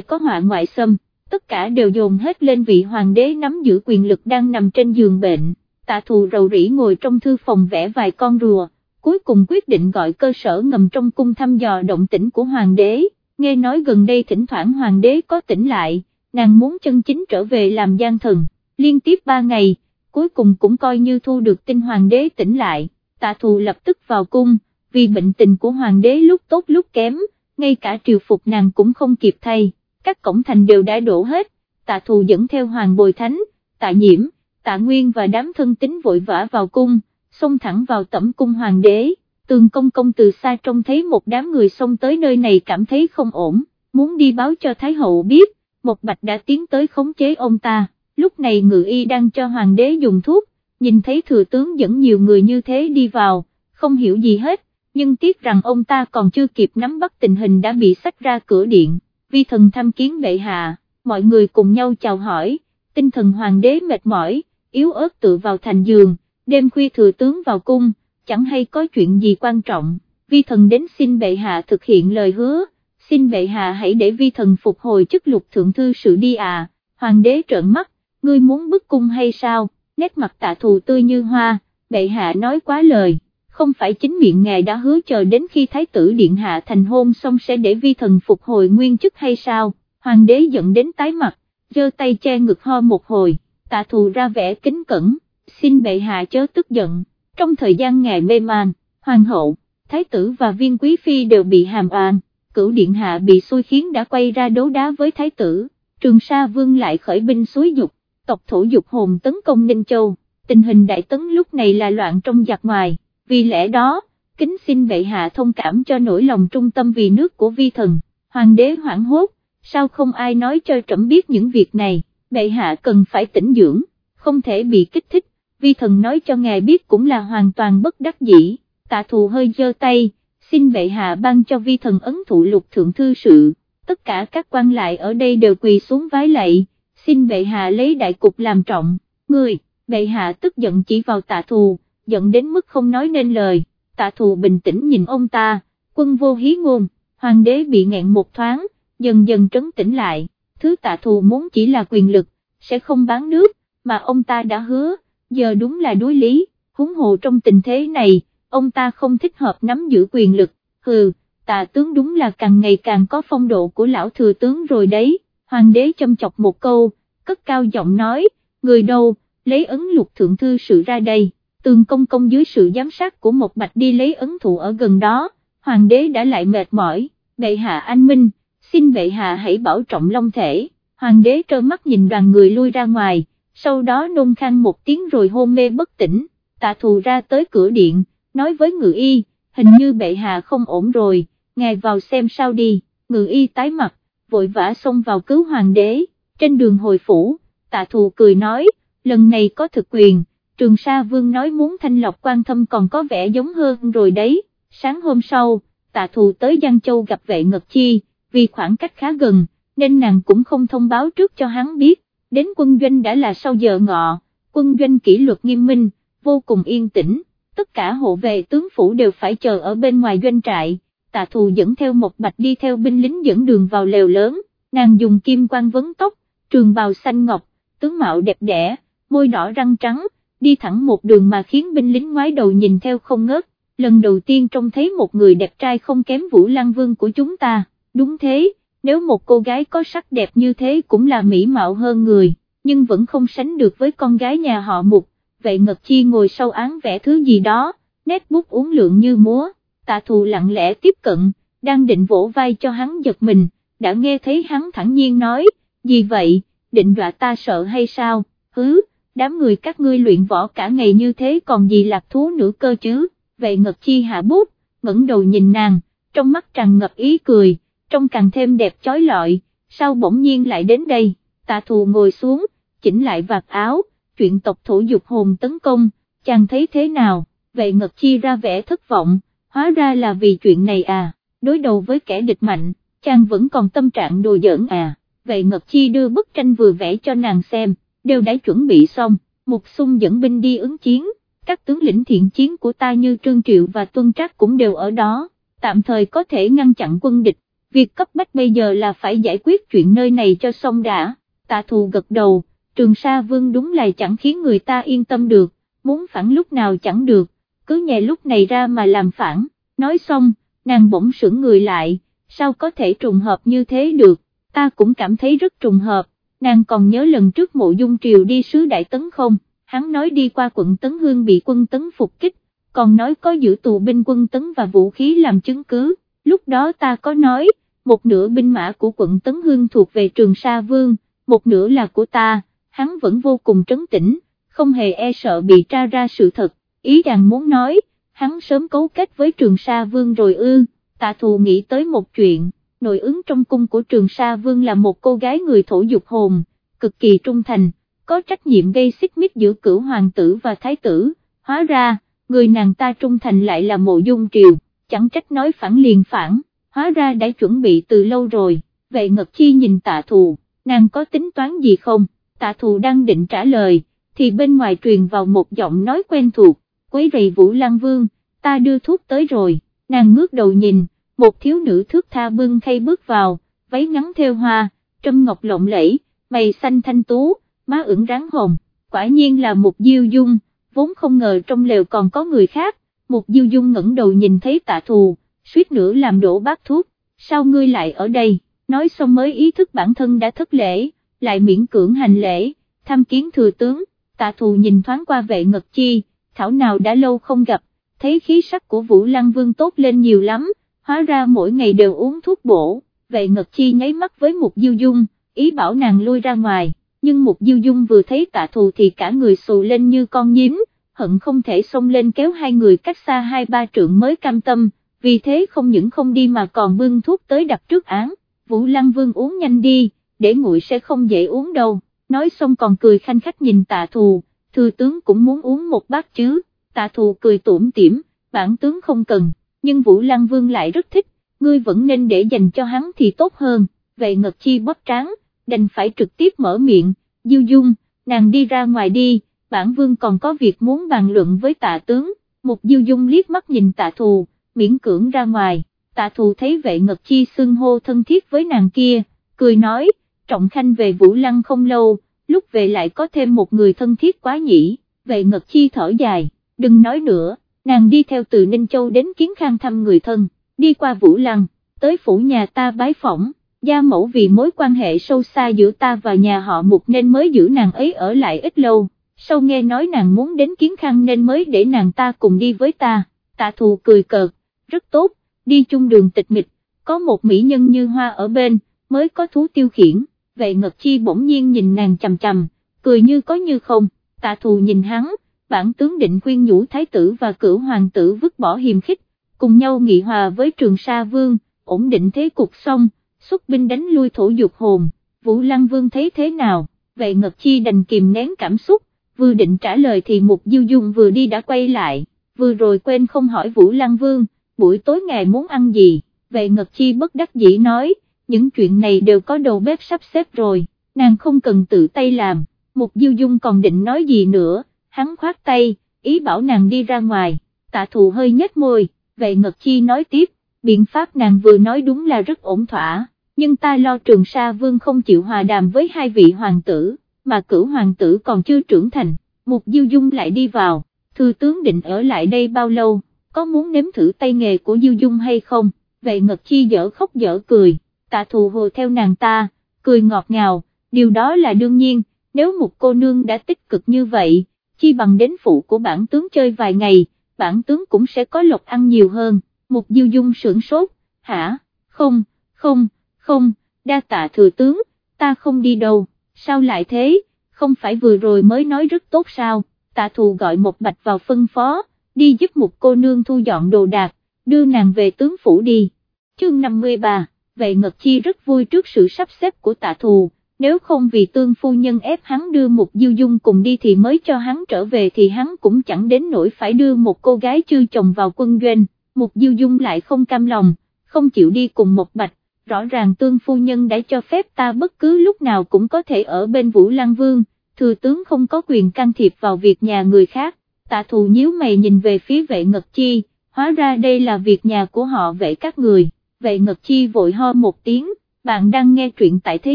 có họa ngoại xâm, tất cả đều dồn hết lên vị hoàng đế nắm giữ quyền lực đang nằm trên giường bệnh, tạ thù rầu rĩ ngồi trong thư phòng vẽ vài con rùa, cuối cùng quyết định gọi cơ sở ngầm trong cung thăm dò động tĩnh của hoàng đế, nghe nói gần đây thỉnh thoảng hoàng đế có tỉnh lại, nàng muốn chân chính trở về làm gian thần, liên tiếp ba ngày, cuối cùng cũng coi như thu được tin hoàng đế tỉnh lại, tạ thù lập tức vào cung, vì bệnh tình của hoàng đế lúc tốt lúc kém, ngay cả triều phục nàng cũng không kịp thay, các cổng thành đều đã đổ hết, tạ thù dẫn theo hoàng bồi thánh, tạ nhiễm, tạ nguyên và đám thân tín vội vã vào cung, xông thẳng vào tẩm cung hoàng đế, tường công công từ xa trông thấy một đám người xông tới nơi này cảm thấy không ổn, muốn đi báo cho Thái hậu biết, một bạch đã tiến tới khống chế ông ta, lúc này ngự y đang cho hoàng đế dùng thuốc, nhìn thấy thừa tướng dẫn nhiều người như thế đi vào, không hiểu gì hết, nhưng tiếc rằng ông ta còn chưa kịp nắm bắt tình hình đã bị sách ra cửa điện, vi thần thăm kiến bệ hạ, mọi người cùng nhau chào hỏi, tinh thần hoàng đế mệt mỏi, yếu ớt tự vào thành giường, đêm khuya thừa tướng vào cung, chẳng hay có chuyện gì quan trọng, vi thần đến xin bệ hạ thực hiện lời hứa, xin bệ hạ hãy để vi thần phục hồi chức lục thượng thư sự đi à, hoàng đế trợn mắt, ngươi muốn bức cung hay sao, nét mặt tạ thù tươi như hoa, bệ hạ nói quá lời, không phải chính miệng ngài đã hứa chờ đến khi thái tử điện hạ thành hôn xong sẽ để vi thần phục hồi nguyên chức hay sao, hoàng đế giận đến tái mặt, giơ tay che ngực ho một hồi, tạ thù ra vẻ kính cẩn, xin bệ hạ chớ tức giận, trong thời gian ngài mê man, hoàng hậu, thái tử và viên quý phi đều bị hàm oan, cửu điện hạ bị xui khiến đã quay ra đấu đá với thái tử, trường sa vương lại khởi binh suối dục, tộc thổ dục hồn tấn công Ninh Châu, tình hình đại tấn lúc này là loạn trong giặc ngoài, vì lẽ đó, kính xin bệ hạ thông cảm cho nỗi lòng trung tâm vì nước của vi thần, hoàng đế hoảng hốt, sao không ai nói cho trẫm biết những việc này, bệ hạ cần phải tỉnh dưỡng, không thể bị kích thích, vi thần nói cho ngài biết cũng là hoàn toàn bất đắc dĩ, tạ thù hơi giơ tay, xin bệ hạ ban cho vi thần ấn thụ lục thượng thư sự, tất cả các quan lại ở đây đều quỳ xuống vái lạy, xin bệ hạ lấy đại cục làm trọng, người, bệ hạ tức giận chỉ vào tạ thù, giận đến mức không nói nên lời, tạ thù bình tĩnh nhìn ông ta, quân vô hí ngôn, hoàng đế bị nghẹn một thoáng, dần dần trấn tĩnh lại, thứ tạ thù muốn chỉ là quyền lực, sẽ không bán nước, mà ông ta đã hứa, giờ đúng là đối lý, huống hồ trong tình thế này, ông ta không thích hợp nắm giữ quyền lực, hừ, tạ tướng đúng là càng ngày càng có phong độ của lão thừa tướng rồi đấy, hoàng đế châm chọc một câu, cất cao giọng nói, người đâu, lấy ấn lục thượng thư sự ra đây, tường công công dưới sự giám sát của một bạch đi lấy ấn thụ ở gần đó, hoàng đế đã lại mệt mỏi, bệ hạ anh minh, xin bệ hạ hãy bảo trọng long thể, hoàng đế trơ mắt nhìn đoàn người lui ra ngoài, sau đó nôn khang một tiếng rồi hôn mê bất tỉnh, tạ thù ra tới cửa điện, nói với ngự y, hình như bệ hạ không ổn rồi, ngài vào xem sao đi, ngự y tái mặt, vội vã xông vào cứu hoàng đế, trên đường hồi phủ, tạ thù cười nói, lần này có thực quyền, trường sa vương nói muốn thanh lọc quan thâm còn có vẻ giống hơn rồi đấy, sáng hôm sau, tạ thù tới Giang Châu gặp vệ ngật chi, vì khoảng cách khá gần, nên nàng cũng không thông báo trước cho hắn biết, đến quân doanh đã là sau giờ ngọ, quân doanh kỷ luật nghiêm minh, vô cùng yên tĩnh, tất cả hộ vệ tướng phủ đều phải chờ ở bên ngoài doanh trại, tạ thù dẫn theo một bạch đi theo binh lính dẫn đường vào lều lớn, nàng dùng kim quan vấn tóc, trường bào xanh ngọc, tướng mạo đẹp đẽ, môi đỏ răng trắng, đi thẳng một đường mà khiến binh lính ngoái đầu nhìn theo không ngớt, lần đầu tiên trông thấy một người đẹp trai không kém Vũ Lăng Vương của chúng ta, đúng thế, nếu một cô gái có sắc đẹp như thế cũng là mỹ mạo hơn người, nhưng vẫn không sánh được với con gái nhà họ Mục, vậy Ngật Chi ngồi sau án vẽ thứ gì đó, nét bút uốn lượn như múa, tạ thù lặng lẽ tiếp cận, đang định vỗ vai cho hắn giật mình, đã nghe thấy hắn thẳng nhiên nói, gì vậy, định dọa ta sợ hay sao, hứ, đám người các ngươi luyện võ cả ngày như thế còn gì lạc thú nữa cơ chứ, Vệ Ngật Chi hạ bút, ngẩng đầu nhìn nàng, trong mắt tràn ngập ý cười, trông càng thêm đẹp chói lọi, sao bỗng nhiên lại đến đây, tạ thù ngồi xuống, chỉnh lại vạt áo, chuyện tộc thủ dục hồn tấn công, chàng thấy thế nào, Vệ Ngật Chi ra vẻ thất vọng, hóa ra là vì chuyện này à, đối đầu với kẻ địch mạnh, chàng vẫn còn tâm trạng đồ giỡn à, vậy Ngật Chi đưa bức tranh vừa vẽ cho nàng xem, đều đã chuẩn bị xong, Mục Xung dẫn binh đi ứng chiến, các tướng lĩnh thiện chiến của ta như Trương Triệu và Tuân Trác cũng đều ở đó, tạm thời có thể ngăn chặn quân địch, việc cấp bách bây giờ là phải giải quyết chuyện nơi này cho xong đã, tạ thù gật đầu, Trường Sa Vương đúng là chẳng khiến người ta yên tâm được, muốn phản lúc nào chẳng được, cứ nhè lúc này ra mà làm phản, nói xong, nàng bỗng sững người lại, sao có thể trùng hợp như thế được, ta cũng cảm thấy rất trùng hợp, nàng còn nhớ lần trước mộ dung triều đi sứ Đại Tấn không, hắn nói đi qua quận Tấn Hương bị quân Tấn phục kích, còn nói có giữ tù binh quân Tấn và vũ khí làm chứng cứ, lúc đó ta có nói, một nửa binh mã của quận Tấn Hương thuộc về Trường Sa Vương, một nửa là của ta, hắn vẫn vô cùng trấn tĩnh, không hề e sợ bị tra ra sự thật, ý rằng muốn nói, hắn sớm cấu kết với Trường Sa Vương rồi ư, tạ thù nghĩ tới một chuyện nội ứng trong cung của Trường Sa Vương là một cô gái người thổ dục hồn, cực kỳ trung thành, có trách nhiệm gây xích mích giữa cửu hoàng tử và thái tử, hóa ra, người nàng ta trung thành lại là mộ dung triều, chẳng trách nói phản liền phản, hóa ra đã chuẩn bị từ lâu rồi, vậy Ngật Chi nhìn tạ thù, nàng có tính toán gì không, tạ thù đang định trả lời, thì bên ngoài truyền vào một giọng nói quen thuộc, quấy rầy Vũ Lăng Vương, ta đưa thuốc tới rồi, nàng ngước đầu nhìn, một thiếu nữ thước tha bưng khay bước vào, váy ngắn theo hoa, trâm ngọc lộng lẫy, mày xanh thanh tú, má ửng ráng hồng, quả nhiên là một diêu dung, vốn không ngờ trong lều còn có người khác, một diêu dung ngẩng đầu nhìn thấy tạ thù, suýt nữa làm đổ bát thuốc, sao ngươi lại ở đây, nói xong mới ý thức bản thân đã thất lễ, lại miễn cưỡng hành lễ, tham kiến thừa tướng, tạ thù nhìn thoáng qua vệ ngật chi, thảo nào đã lâu không gặp, thấy khí sắc của Vũ Lăng Vương tốt lên nhiều lắm, hóa ra mỗi ngày đều uống thuốc bổ, vệ ngật chi nháy mắt với Mục diêu dung, ý bảo nàng lui ra ngoài, nhưng Mục diêu dung vừa thấy tạ thù thì cả người xù lên như con nhím, hận không thể xông lên kéo hai người cách xa hai ba trượng mới cam tâm, vì thế không những không đi mà còn bưng thuốc tới đặt trước án, Vũ Lăng Vương uống nhanh đi, để nguội sẽ không dễ uống đâu, nói xong còn cười khanh khách nhìn tạ thù, thư tướng cũng muốn uống một bát chứ, tạ thù cười tủm tỉm, bản tướng không cần nhưng Vũ Lăng Vương lại rất thích, ngươi vẫn nên để dành cho hắn thì tốt hơn, về Ngật Chi bóp tráng, đành phải trực tiếp mở miệng, Diêu Dung, nàng đi ra ngoài đi, bản vương còn có việc muốn bàn luận với tạ tướng, một Diêu Dung liếc mắt nhìn tạ thù, miễn cưỡng ra ngoài, tạ thù thấy vệ Ngật Chi xưng hô thân thiết với nàng kia, cười nói, trọng khanh về Vũ Lăng không lâu, lúc về lại có thêm một người thân thiết quá nhỉ, vệ Ngật Chi thở dài, đừng nói nữa nàng đi theo từ Ninh Châu đến kiến khang thăm người thân, đi qua Vũ Lăng, tới phủ nhà ta bái phỏng, gia mẫu vì mối quan hệ sâu xa giữa ta và nhà họ mục nên mới giữ nàng ấy ở lại ít lâu, sau nghe nói nàng muốn đến kiến khang nên mới để nàng ta cùng đi với ta, tạ thù cười cợt, rất tốt, đi chung đường tịch mịch, có một mỹ nhân như hoa ở bên, mới có thú tiêu khiển, vậy Ngật Chi bỗng nhiên nhìn nàng chầm chầm, cười như có như không, tạ thù nhìn hắn, bản tướng định khuyên nhủ thái tử và cửu hoàng tử vứt bỏ hiềm khích, cùng nhau nghị hòa với Trường Sa Vương, ổn định thế cục xong, xuất binh đánh lui thổ dục hồn, Vũ Lăng Vương thấy thế nào, vậy Ngật Chi đành kìm nén cảm xúc, vừa định trả lời thì Mục Diêu Dung vừa đi đã quay lại, vừa rồi quên không hỏi Vũ Lăng Vương, buổi tối ngày muốn ăn gì, vậy Ngật Chi bất đắc dĩ nói, những chuyện này đều có đầu bếp sắp xếp rồi, nàng không cần tự tay làm, Mục Diêu Dung còn định nói gì nữa, hắn khoát tay, ý bảo nàng đi ra ngoài, tạ thù hơi nhếch môi, vệ Ngật Chi nói tiếp, biện pháp nàng vừa nói đúng là rất ổn thỏa, nhưng ta lo trường sa vương không chịu hòa đàm với hai vị hoàng tử, mà cửu hoàng tử còn chưa trưởng thành, Mục Diêu Dung lại đi vào, thư tướng định ở lại đây bao lâu, có muốn nếm thử tay nghề của Diêu Dung hay không, vệ Ngật Chi dở khóc dở cười, tạ thù hồ theo nàng ta, cười ngọt ngào, điều đó là đương nhiên, nếu một cô nương đã tích cực như vậy, chi bằng đến phụ của bản tướng chơi vài ngày, bản tướng cũng sẽ có lộc ăn nhiều hơn, Mục Diêu Dung sưởng sốt, hả, không, không, không, đa tạ thừa tướng, ta không đi đâu, sao lại thế, không phải vừa rồi mới nói rất tốt sao, tạ thù gọi một bạch vào phân phó, đi giúp một cô nương thu dọn đồ đạc, đưa nàng về tướng phủ đi. Chương 53, vậy Ngật Chi rất vui trước sự sắp xếp của tạ thù, nếu không vì tương phu nhân ép hắn đưa một diêu dung cùng đi thì mới cho hắn trở về thì hắn cũng chẳng đến nỗi phải đưa một cô gái chưa chồng vào quân doanh, một diêu dung lại không cam lòng, không chịu đi cùng một bạch, rõ ràng tương phu nhân đã cho phép ta bất cứ lúc nào cũng có thể ở bên Vũ Lăng Vương, thừa tướng không có quyền can thiệp vào việc nhà người khác, tạ thù nhíu mày nhìn về phía vệ ngật chi, hóa ra đây là việc nhà của họ vệ các người, vệ ngật chi vội ho một tiếng, bạn đang nghe truyện tại thế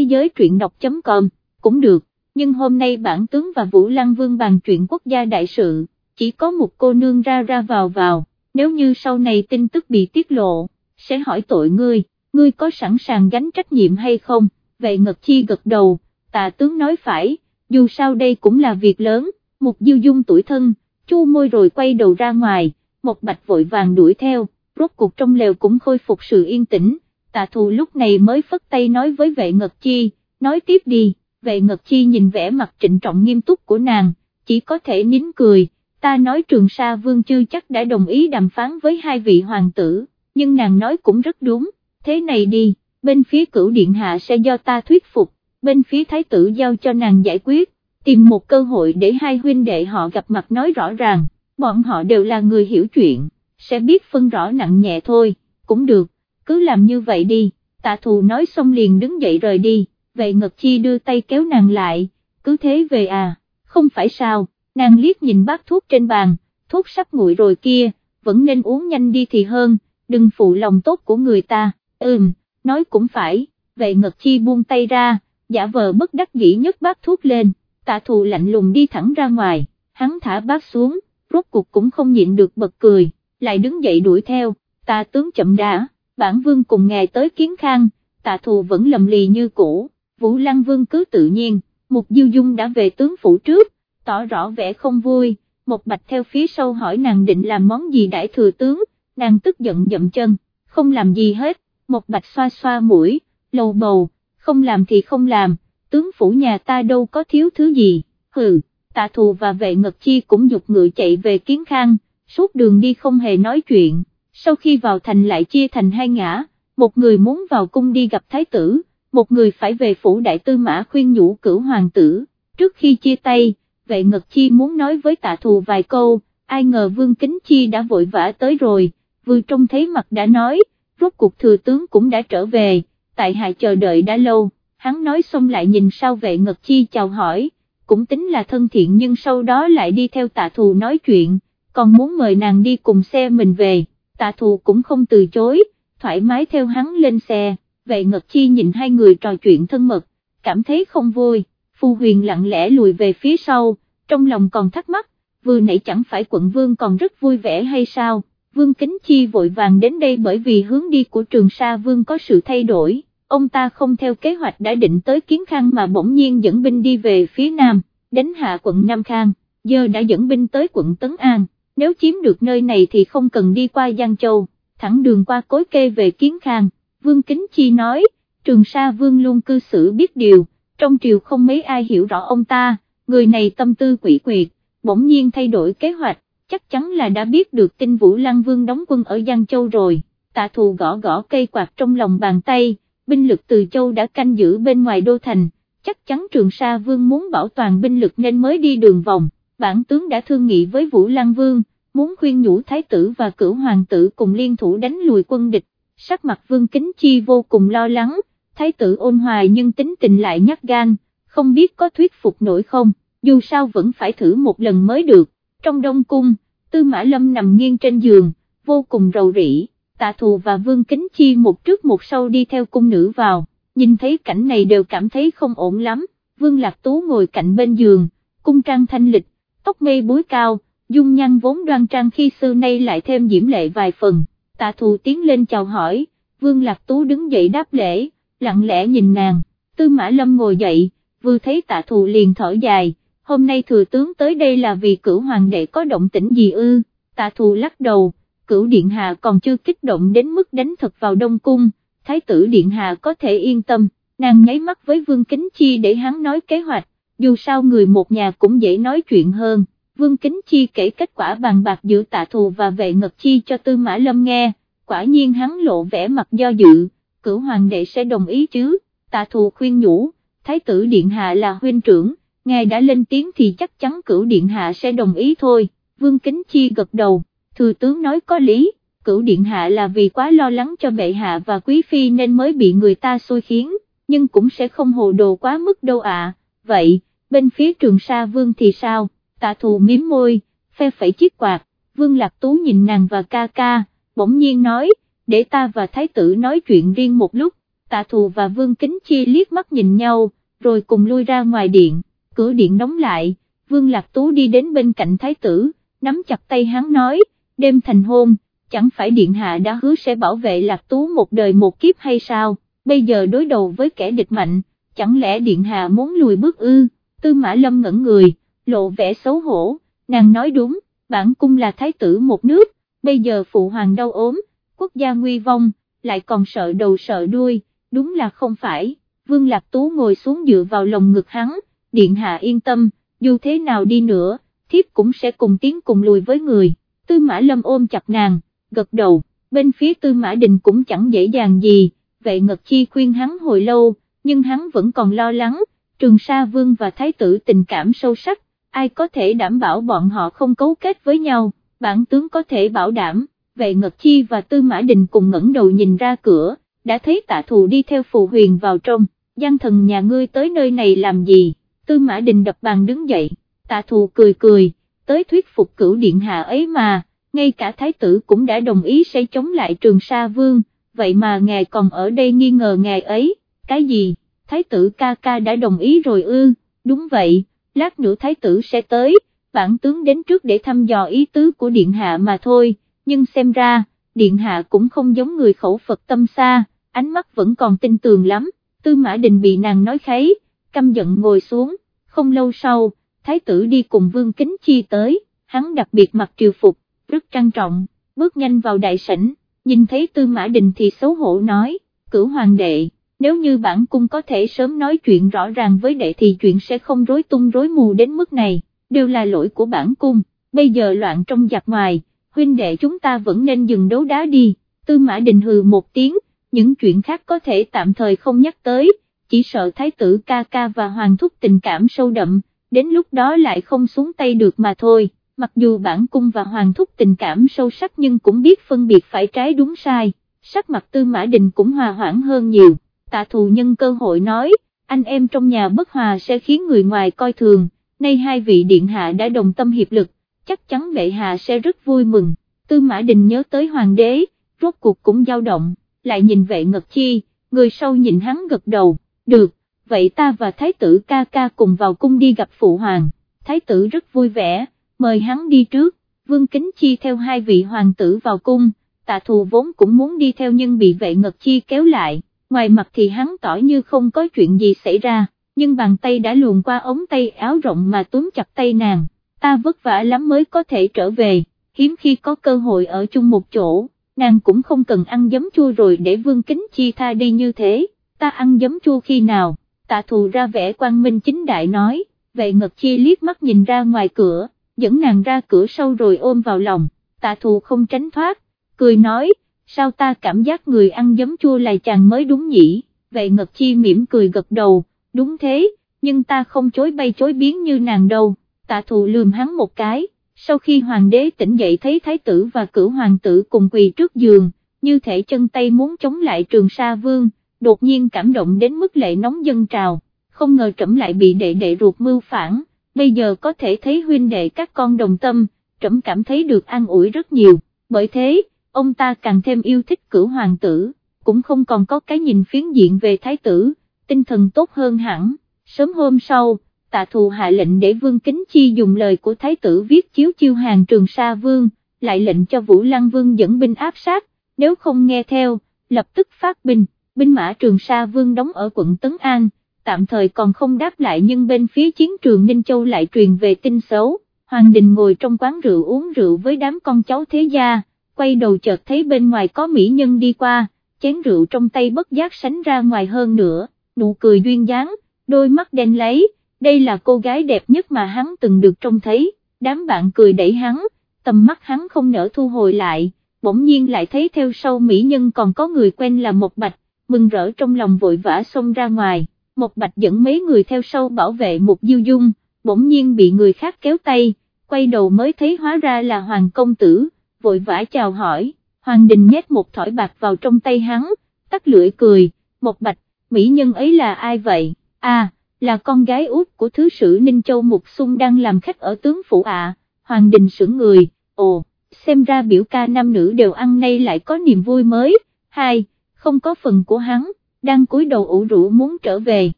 giới truyện đọc.com, cũng được, nhưng hôm nay bản tướng và Vũ Lăng Vương bàn chuyện quốc gia đại sự, chỉ có một cô nương ra ra vào vào, nếu như sau này tin tức bị tiết lộ, sẽ hỏi tội ngươi, ngươi có sẵn sàng gánh trách nhiệm hay không, vậy Ngật Chi gật đầu, tà tướng nói phải, dù sao đây cũng là việc lớn, một diêu dung tuổi thân, chu môi rồi quay đầu ra ngoài, một bạch vội vàng đuổi theo, rốt cuộc trong lều cũng khôi phục sự yên tĩnh tạ thù lúc này mới phất tay nói với vệ ngật chi, nói tiếp đi, vệ ngật chi nhìn vẻ mặt trịnh trọng nghiêm túc của nàng, chỉ có thể nín cười, ta nói trường sa vương Chư chắc đã đồng ý đàm phán với hai vị hoàng tử, nhưng nàng nói cũng rất đúng, thế này đi, bên phía cửu điện hạ sẽ do ta thuyết phục, bên phía thái tử giao cho nàng giải quyết, tìm một cơ hội để hai huynh đệ họ gặp mặt nói rõ ràng, bọn họ đều là người hiểu chuyện, sẽ biết phân rõ nặng nhẹ thôi, cũng được cứ làm như vậy đi, tạ thù nói xong liền đứng dậy rời đi, vậy Ngật Chi đưa tay kéo nàng lại, cứ thế về à, không phải sao, nàng liếc nhìn bát thuốc trên bàn, thuốc sắp nguội rồi kia, vẫn nên uống nhanh đi thì hơn, đừng phụ lòng tốt của người ta, ừm, nói cũng phải, vậy Ngật Chi buông tay ra, giả vờ bất đắc dĩ nhấc bát thuốc lên, tạ thù lạnh lùng đi thẳng ra ngoài, hắn thả bát xuống, rốt cuộc cũng không nhịn được bật cười, lại đứng dậy đuổi theo, ta tướng chậm đã bản vương cùng ngài tới kiến khang, tạ thù vẫn lầm lì như cũ, Vũ Lăng Vương cứ tự nhiên, Mục Diêu Dung đã về tướng phủ trước, tỏ rõ vẻ không vui, một bạch theo phía sau hỏi nàng định làm món gì đãi thừa tướng, nàng tức giận dậm chân, không làm gì hết, một bạch xoa xoa mũi, lầu bầu, không làm thì không làm, tướng phủ nhà ta đâu có thiếu thứ gì, hừ, tạ thù và vệ ngật chi cũng dục ngựa chạy về kiến khang, suốt đường đi không hề nói chuyện sau khi vào thành lại chia thành hai ngã, một người muốn vào cung đi gặp thái tử, một người phải về phủ đại tư mã khuyên nhủ cửu hoàng tử, trước khi chia tay, vệ ngật chi muốn nói với tạ thù vài câu, ai ngờ vương kính chi đã vội vã tới rồi, vừa trông thấy mặt đã nói, rốt cuộc thừa tướng cũng đã trở về, tại hạ chờ đợi đã lâu, hắn nói xong lại nhìn sau vệ ngật chi chào hỏi, cũng tính là thân thiện nhưng sau đó lại đi theo tạ thù nói chuyện, còn muốn mời nàng đi cùng xe mình về tạ thù cũng không từ chối, thoải mái theo hắn lên xe, vậy Ngật Chi nhìn hai người trò chuyện thân mật, cảm thấy không vui, Phu Huyền lặng lẽ lùi về phía sau, trong lòng còn thắc mắc, vừa nãy chẳng phải quận vương còn rất vui vẻ hay sao, vương kính chi vội vàng đến đây bởi vì hướng đi của trường sa vương có sự thay đổi, ông ta không theo kế hoạch đã định tới kiến khang mà bỗng nhiên dẫn binh đi về phía nam, đánh hạ quận Nam Khang, giờ đã dẫn binh tới quận Tấn An nếu chiếm được nơi này thì không cần đi qua Giang Châu, thẳng đường qua cối kê về Kiến Khang, Vương Kính Chi nói, Trường Sa Vương luôn cư xử biết điều, trong triều không mấy ai hiểu rõ ông ta, người này tâm tư quỷ quyệt, bỗng nhiên thay đổi kế hoạch, chắc chắn là đã biết được tin Vũ Lăng Vương đóng quân ở Giang Châu rồi, tạ thù gõ gõ cây quạt trong lòng bàn tay, binh lực từ Châu đã canh giữ bên ngoài đô thành, chắc chắn Trường Sa Vương muốn bảo toàn binh lực nên mới đi đường vòng, bản tướng đã thương nghị với Vũ Lăng Vương, muốn khuyên nhủ Thái tử và cửu hoàng tử cùng liên thủ đánh lùi quân địch, sắc mặt Vương Kính Chi vô cùng lo lắng, Thái tử ôn hòa nhưng tính tình lại nhát gan, không biết có thuyết phục nổi không, dù sao vẫn phải thử một lần mới được, trong đông cung, Tư Mã Lâm nằm nghiêng trên giường, vô cùng rầu rĩ, tạ thù và Vương Kính Chi một trước một sau đi theo cung nữ vào, nhìn thấy cảnh này đều cảm thấy không ổn lắm, Vương Lạc Tú ngồi cạnh bên giường, cung trang thanh lịch, tóc mây búi cao, dung nhan vốn đoan trang khi xưa nay lại thêm diễm lệ vài phần, tạ thù tiến lên chào hỏi, Vương Lạc Tú đứng dậy đáp lễ, lặng lẽ nhìn nàng, Tư Mã Lâm ngồi dậy, vừa thấy tạ thù liền thở dài, hôm nay thừa tướng tới đây là vì cửu hoàng đệ có động tĩnh gì ư, tạ thù lắc đầu, cửu điện hạ còn chưa kích động đến mức đánh thật vào đông cung, thái tử điện hạ có thể yên tâm, nàng nháy mắt với vương kính chi để hắn nói kế hoạch, dù sao người một nhà cũng dễ nói chuyện hơn. Vương Kính Chi kể kết quả bàn bạc giữa tạ thù và vệ ngật chi cho Tư Mã Lâm nghe, quả nhiên hắn lộ vẻ mặt do dự, cửu hoàng đệ sẽ đồng ý chứ, tạ thù khuyên nhủ, thái tử điện hạ là huynh trưởng, ngài đã lên tiếng thì chắc chắn cửu điện hạ sẽ đồng ý thôi, vương kính chi gật đầu, thừa tướng nói có lý, cửu điện hạ là vì quá lo lắng cho bệ hạ và quý phi nên mới bị người ta xui khiến, nhưng cũng sẽ không hồ đồ quá mức đâu ạ, vậy, bên phía trường sa vương thì sao, tạ thù miếm môi, phe phẩy chiếc quạt, vương lạc tú nhìn nàng và ca ca, bỗng nhiên nói, để ta và thái tử nói chuyện riêng một lúc, tạ thù và vương kính chi liếc mắt nhìn nhau, rồi cùng lui ra ngoài điện, cửa điện đóng lại, vương lạc tú đi đến bên cạnh thái tử, nắm chặt tay hắn nói, đêm thành hôn, chẳng phải điện hạ đã hứa sẽ bảo vệ lạc tú một đời một kiếp hay sao, bây giờ đối đầu với kẻ địch mạnh, chẳng lẽ điện hạ muốn lùi bước ư, tư mã lâm ngẩn người, lộ vẻ xấu hổ, nàng nói đúng, bản cung là thái tử một nước, bây giờ phụ hoàng đau ốm, quốc gia nguy vong, lại còn sợ đầu sợ đuôi, đúng là không phải, Vương Lạc Tú ngồi xuống dựa vào lồng ngực hắn, điện hạ yên tâm, dù thế nào đi nữa, thiếp cũng sẽ cùng tiến cùng lùi với người, Tư Mã Lâm ôm chặt nàng, gật đầu, bên phía Tư Mã Đình cũng chẳng dễ dàng gì, vậy Ngật Chi khuyên hắn hồi lâu, nhưng hắn vẫn còn lo lắng, Trường Sa Vương và Thái tử tình cảm sâu sắc, ai có thể đảm bảo bọn họ không cấu kết với nhau, bản tướng có thể bảo đảm vệ Ngật Chi và Tư Mã Đình cùng ngẩng đầu nhìn ra cửa, đã thấy tạ thù đi theo phù huyền vào trong, Gian thần nhà ngươi tới nơi này làm gì, Tư Mã Đình đập bàn đứng dậy, tạ thù cười cười, tới thuyết phục cửu điện hạ ấy mà, ngay cả thái tử cũng đã đồng ý sẽ chống lại trường sa vương, vậy mà ngài còn ở đây nghi ngờ ngài ấy, cái gì, thái tử ca ca đã đồng ý rồi ư, đúng vậy, lát nữa thái tử sẽ tới, bản tướng đến trước để thăm dò ý tứ của điện hạ mà thôi. Nhưng xem ra, Điện Hạ cũng không giống người khẩu Phật tâm xa, ánh mắt vẫn còn tin tường lắm, Tư Mã Đình bị nàng nói kháy, căm giận ngồi xuống, không lâu sau, Thái tử đi cùng Vương Kính Chi tới, hắn đặc biệt mặc triều phục, rất trang trọng, bước nhanh vào đại sảnh, nhìn thấy Tư Mã Đình thì xấu hổ nói, cửu hoàng đệ, nếu như bản cung có thể sớm nói chuyện rõ ràng với đệ thì chuyện sẽ không rối tung rối mù đến mức này, đều là lỗi của bản cung, bây giờ loạn trong giặc ngoài huynh đệ chúng ta vẫn nên dừng đấu đá đi, tư mã đình hừ một tiếng, những chuyện khác có thể tạm thời không nhắc tới, chỉ sợ thái tử ca ca và hoàng thúc tình cảm sâu đậm, đến lúc đó lại không xuống tay được mà thôi, mặc dù bản cung và hoàng thúc tình cảm sâu sắc nhưng cũng biết phân biệt phải trái đúng sai, sắc mặt tư mã đình cũng hòa hoãn hơn nhiều, tạ thù nhân cơ hội nói, anh em trong nhà bất hòa sẽ khiến người ngoài coi thường, nay hai vị điện hạ đã đồng tâm hiệp lực, chắc chắn bệ hạ sẽ rất vui mừng, tư mã đình nhớ tới hoàng đế, rốt cuộc cũng dao động, lại nhìn vệ ngật chi, người sau nhìn hắn gật đầu, được, vậy ta và thái tử ca ca cùng vào cung đi gặp phụ hoàng, thái tử rất vui vẻ, mời hắn đi trước, vương kính chi theo hai vị hoàng tử vào cung, tạ thù vốn cũng muốn đi theo nhưng bị vệ ngật chi kéo lại, ngoài mặt thì hắn tỏ như không có chuyện gì xảy ra, nhưng bàn tay đã luồn qua ống tay áo rộng mà túm chặt tay nàng. Ta vất vả lắm mới có thể trở về, hiếm khi có cơ hội ở chung một chỗ, nàng cũng không cần ăn giấm chua rồi để vương kính chi tha đi như thế, ta ăn giấm chua khi nào, tạ thù ra vẻ quang minh chính đại nói, vệ ngật chi liếc mắt nhìn ra ngoài cửa, dẫn nàng ra cửa sau rồi ôm vào lòng, tạ thù không tránh thoát, cười nói, sao ta cảm giác người ăn giấm chua là chàng mới đúng nhỉ, vệ ngật chi mỉm cười gật đầu, đúng thế, nhưng ta không chối bay chối biến như nàng đâu, tạ thù lườm hắn một cái, sau khi hoàng đế tỉnh dậy thấy thái tử và cửu hoàng tử cùng quỳ trước giường, như thể chân tay muốn chống lại trường sa vương, đột nhiên cảm động đến mức lệ nóng dân trào, không ngờ trẫm lại bị đệ đệ ruột mưu phản, bây giờ có thể thấy huynh đệ các con đồng tâm, trẫm cảm thấy được an ủi rất nhiều, bởi thế, ông ta càng thêm yêu thích cửu hoàng tử, cũng không còn có cái nhìn phiến diện về thái tử, tinh thần tốt hơn hẳn, sớm hôm sau, tạ thù hạ lệnh để Vương Kính Chi dùng lời của thái tử viết chiếu chiêu hàng trường sa vương, lại lệnh cho Vũ Lăng Vương dẫn binh áp sát, nếu không nghe theo, lập tức phát binh, binh mã trường sa vương đóng ở quận Tấn An, tạm thời còn không đáp lại nhưng bên phía chiến trường Ninh Châu lại truyền về tin xấu, Hoàng Đình ngồi trong quán rượu uống rượu với đám con cháu thế gia, quay đầu chợt thấy bên ngoài có mỹ nhân đi qua, chén rượu trong tay bất giác sánh ra ngoài hơn nữa, nụ cười duyên dáng, đôi mắt đen lấy, đây là cô gái đẹp nhất mà hắn từng được trông thấy, đám bạn cười đẩy hắn, tầm mắt hắn không nỡ thu hồi lại, bỗng nhiên lại thấy theo sau mỹ nhân còn có người quen là một bạch, mừng rỡ trong lòng vội vã xông ra ngoài, một bạch dẫn mấy người theo sau bảo vệ một diêu dung, bỗng nhiên bị người khác kéo tay, quay đầu mới thấy hóa ra là hoàng công tử, vội vã chào hỏi, hoàng đình nhét một thỏi bạc vào trong tay hắn, tắt lưỡi cười, một bạch, mỹ nhân ấy là ai vậy, à, là con gái út của thứ sử Ninh Châu Mục Xung đang làm khách ở tướng phủ ạ, hoàng đình sững người, ồ, xem ra biểu ca nam nữ đều ăn nay lại có niềm vui mới, hai, không có phần của hắn, đang cúi đầu ủ rũ muốn trở về,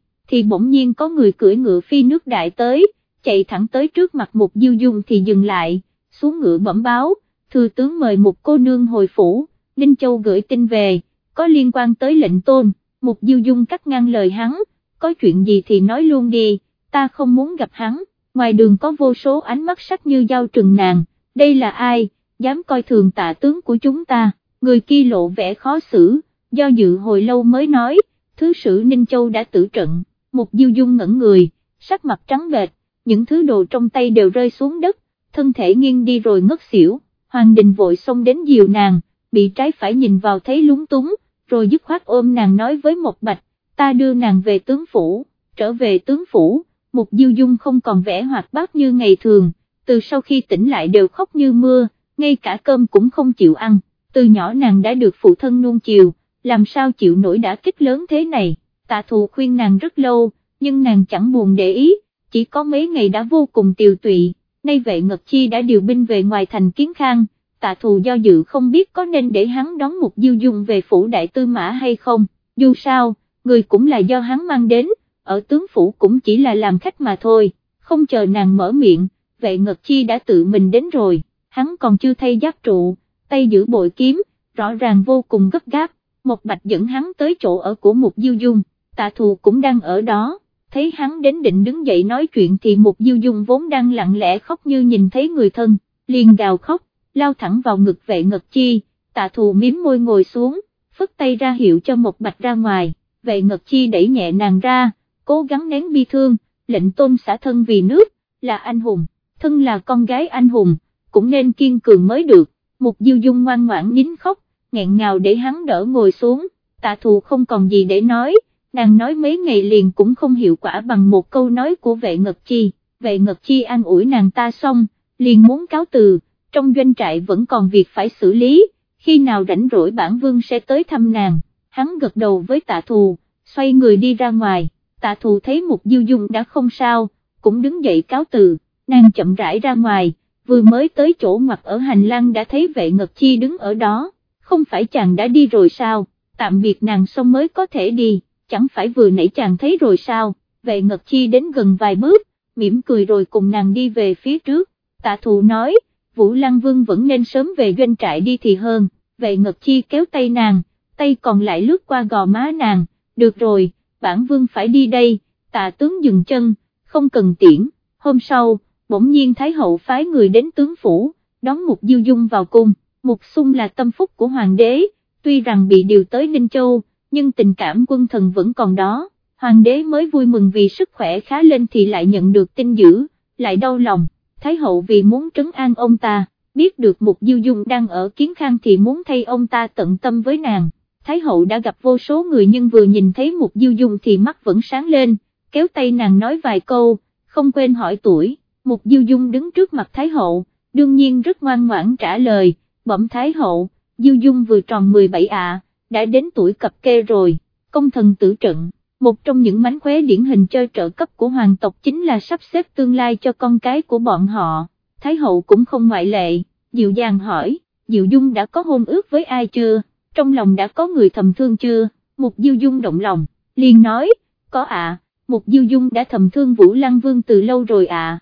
thì bỗng nhiên có người cưỡi ngựa phi nước đại tới, chạy thẳng tới trước mặt một diêu dung thì dừng lại, xuống ngựa bẩm báo, thư tướng mời một cô nương hồi phủ, Ninh Châu gửi tin về, có liên quan tới lệnh tôn, Mục diêu dung cắt ngang lời hắn, có chuyện gì thì nói luôn đi, ta không muốn gặp hắn, ngoài đường có vô số ánh mắt sắc như dao trừng nàng, đây là ai, dám coi thường tạ tướng của chúng ta, người kia lộ vẻ khó xử, do dự hồi lâu mới nói, thứ sử Ninh Châu đã tử trận, Mục diêu dung ngẩn người, sắc mặt trắng bệch, những thứ đồ trong tay đều rơi xuống đất, thân thể nghiêng đi rồi ngất xỉu, Hoàng Đình vội xông đến dìu nàng, bị trái phải nhìn vào thấy lúng túng, rồi dứt khoát ôm nàng nói với Mộc bạch, ta đưa nàng về tướng phủ, trở về tướng phủ, Mục diêu dung không còn vẻ hoạt bát như ngày thường, từ sau khi tỉnh lại đều khóc như mưa, ngay cả cơm cũng không chịu ăn, từ nhỏ nàng đã được phụ thân nuông chiều, làm sao chịu nổi đã kích lớn thế này, tạ thù khuyên nàng rất lâu, nhưng nàng chẳng buồn để ý, chỉ có mấy ngày đã vô cùng tiều tụy, nay vệ ngật chi đã điều binh về ngoài thành kiến khang, tạ thù do dự không biết có nên để hắn đón một diêu dung về phủ đại tư mã hay không, dù sao, người cũng là do hắn mang đến, ở tướng phủ cũng chỉ là làm khách mà thôi, không chờ nàng mở miệng, vệ ngật chi đã tự mình đến rồi, hắn còn chưa thay giáp trụ, tay giữ bội kiếm, rõ ràng vô cùng gấp gáp, một bạch dẫn hắn tới chỗ ở của một diêu dung, tạ thù cũng đang ở đó, thấy hắn đến định đứng dậy nói chuyện thì một diêu dung vốn đang lặng lẽ khóc như nhìn thấy người thân, liền gào khóc, lao thẳng vào ngực vệ ngật chi, tạ thù miếm môi ngồi xuống, phất tay ra hiệu cho một bạch ra ngoài, vệ ngật chi đẩy nhẹ nàng ra, cố gắng nén bi thương, lệnh tôn xả thân vì nước, là anh hùng, thân là con gái anh hùng, cũng nên kiên cường mới được, một diêu dung ngoan ngoãn nín khóc, nghẹn ngào để hắn đỡ ngồi xuống, tạ thù không còn gì để nói, nàng nói mấy ngày liền cũng không hiệu quả bằng một câu nói của vệ ngật chi, vệ ngật chi an ủi nàng ta xong, liền muốn cáo từ, trong doanh trại vẫn còn việc phải xử lý, khi nào rảnh rỗi bản vương sẽ tới thăm nàng, hắn gật đầu với tạ thù, xoay người đi ra ngoài, tạ thù thấy một diêu dung đã không sao, cũng đứng dậy cáo từ, nàng chậm rãi ra ngoài, vừa mới tới chỗ ngoặt ở hành lang đã thấy vệ ngật chi đứng ở đó, không phải chàng đã đi rồi sao, tạm biệt nàng xong mới có thể đi, chẳng phải vừa nãy chàng thấy rồi sao, vệ ngật chi đến gần vài bước, mỉm cười rồi cùng nàng đi về phía trước, tạ thù nói, Vũ Lăng Vương vẫn nên sớm về doanh trại đi thì hơn, vệ ngật chi kéo tay nàng, tay còn lại lướt qua gò má nàng, được rồi, bản vương phải đi đây, tạ tướng dừng chân, không cần tiễn, hôm sau, bỗng nhiên Thái Hậu phái người đến tướng phủ, đón Mục Diêu Dung vào cung, Mục Xung là tâm phúc của Hoàng đế, tuy rằng bị điều tới Ninh Châu, nhưng tình cảm quân thần vẫn còn đó, Hoàng đế mới vui mừng vì sức khỏe khá lên thì lại nhận được tin dữ, lại đau lòng, Thái hậu vì muốn trấn an ông ta, biết được Mục Diêu Dung đang ở kiến khang thì muốn thay ông ta tận tâm với nàng. Thái hậu đã gặp vô số người nhưng vừa nhìn thấy Mục Diêu Dung thì mắt vẫn sáng lên, kéo tay nàng nói vài câu, không quên hỏi tuổi, Mục Diêu Dung đứng trước mặt Thái hậu, đương nhiên rất ngoan ngoãn trả lời, bẩm Thái hậu, Diêu Dung vừa tròn 17 ạ, đã đến tuổi cập kê rồi, công thần tử trận. Một trong những mánh khóe điển hình chơi trợ cấp của hoàng tộc chính là sắp xếp tương lai cho con cái của bọn họ, Thái hậu cũng không ngoại lệ, dịu dàng hỏi, Diệu Dung đã có hôn ước với ai chưa, trong lòng đã có người thầm thương chưa, Mục Diêu Dung động lòng, liền nói, có ạ, à, Mục Diêu Dung đã thầm thương Vũ Lăng Vương từ lâu rồi ạ. À.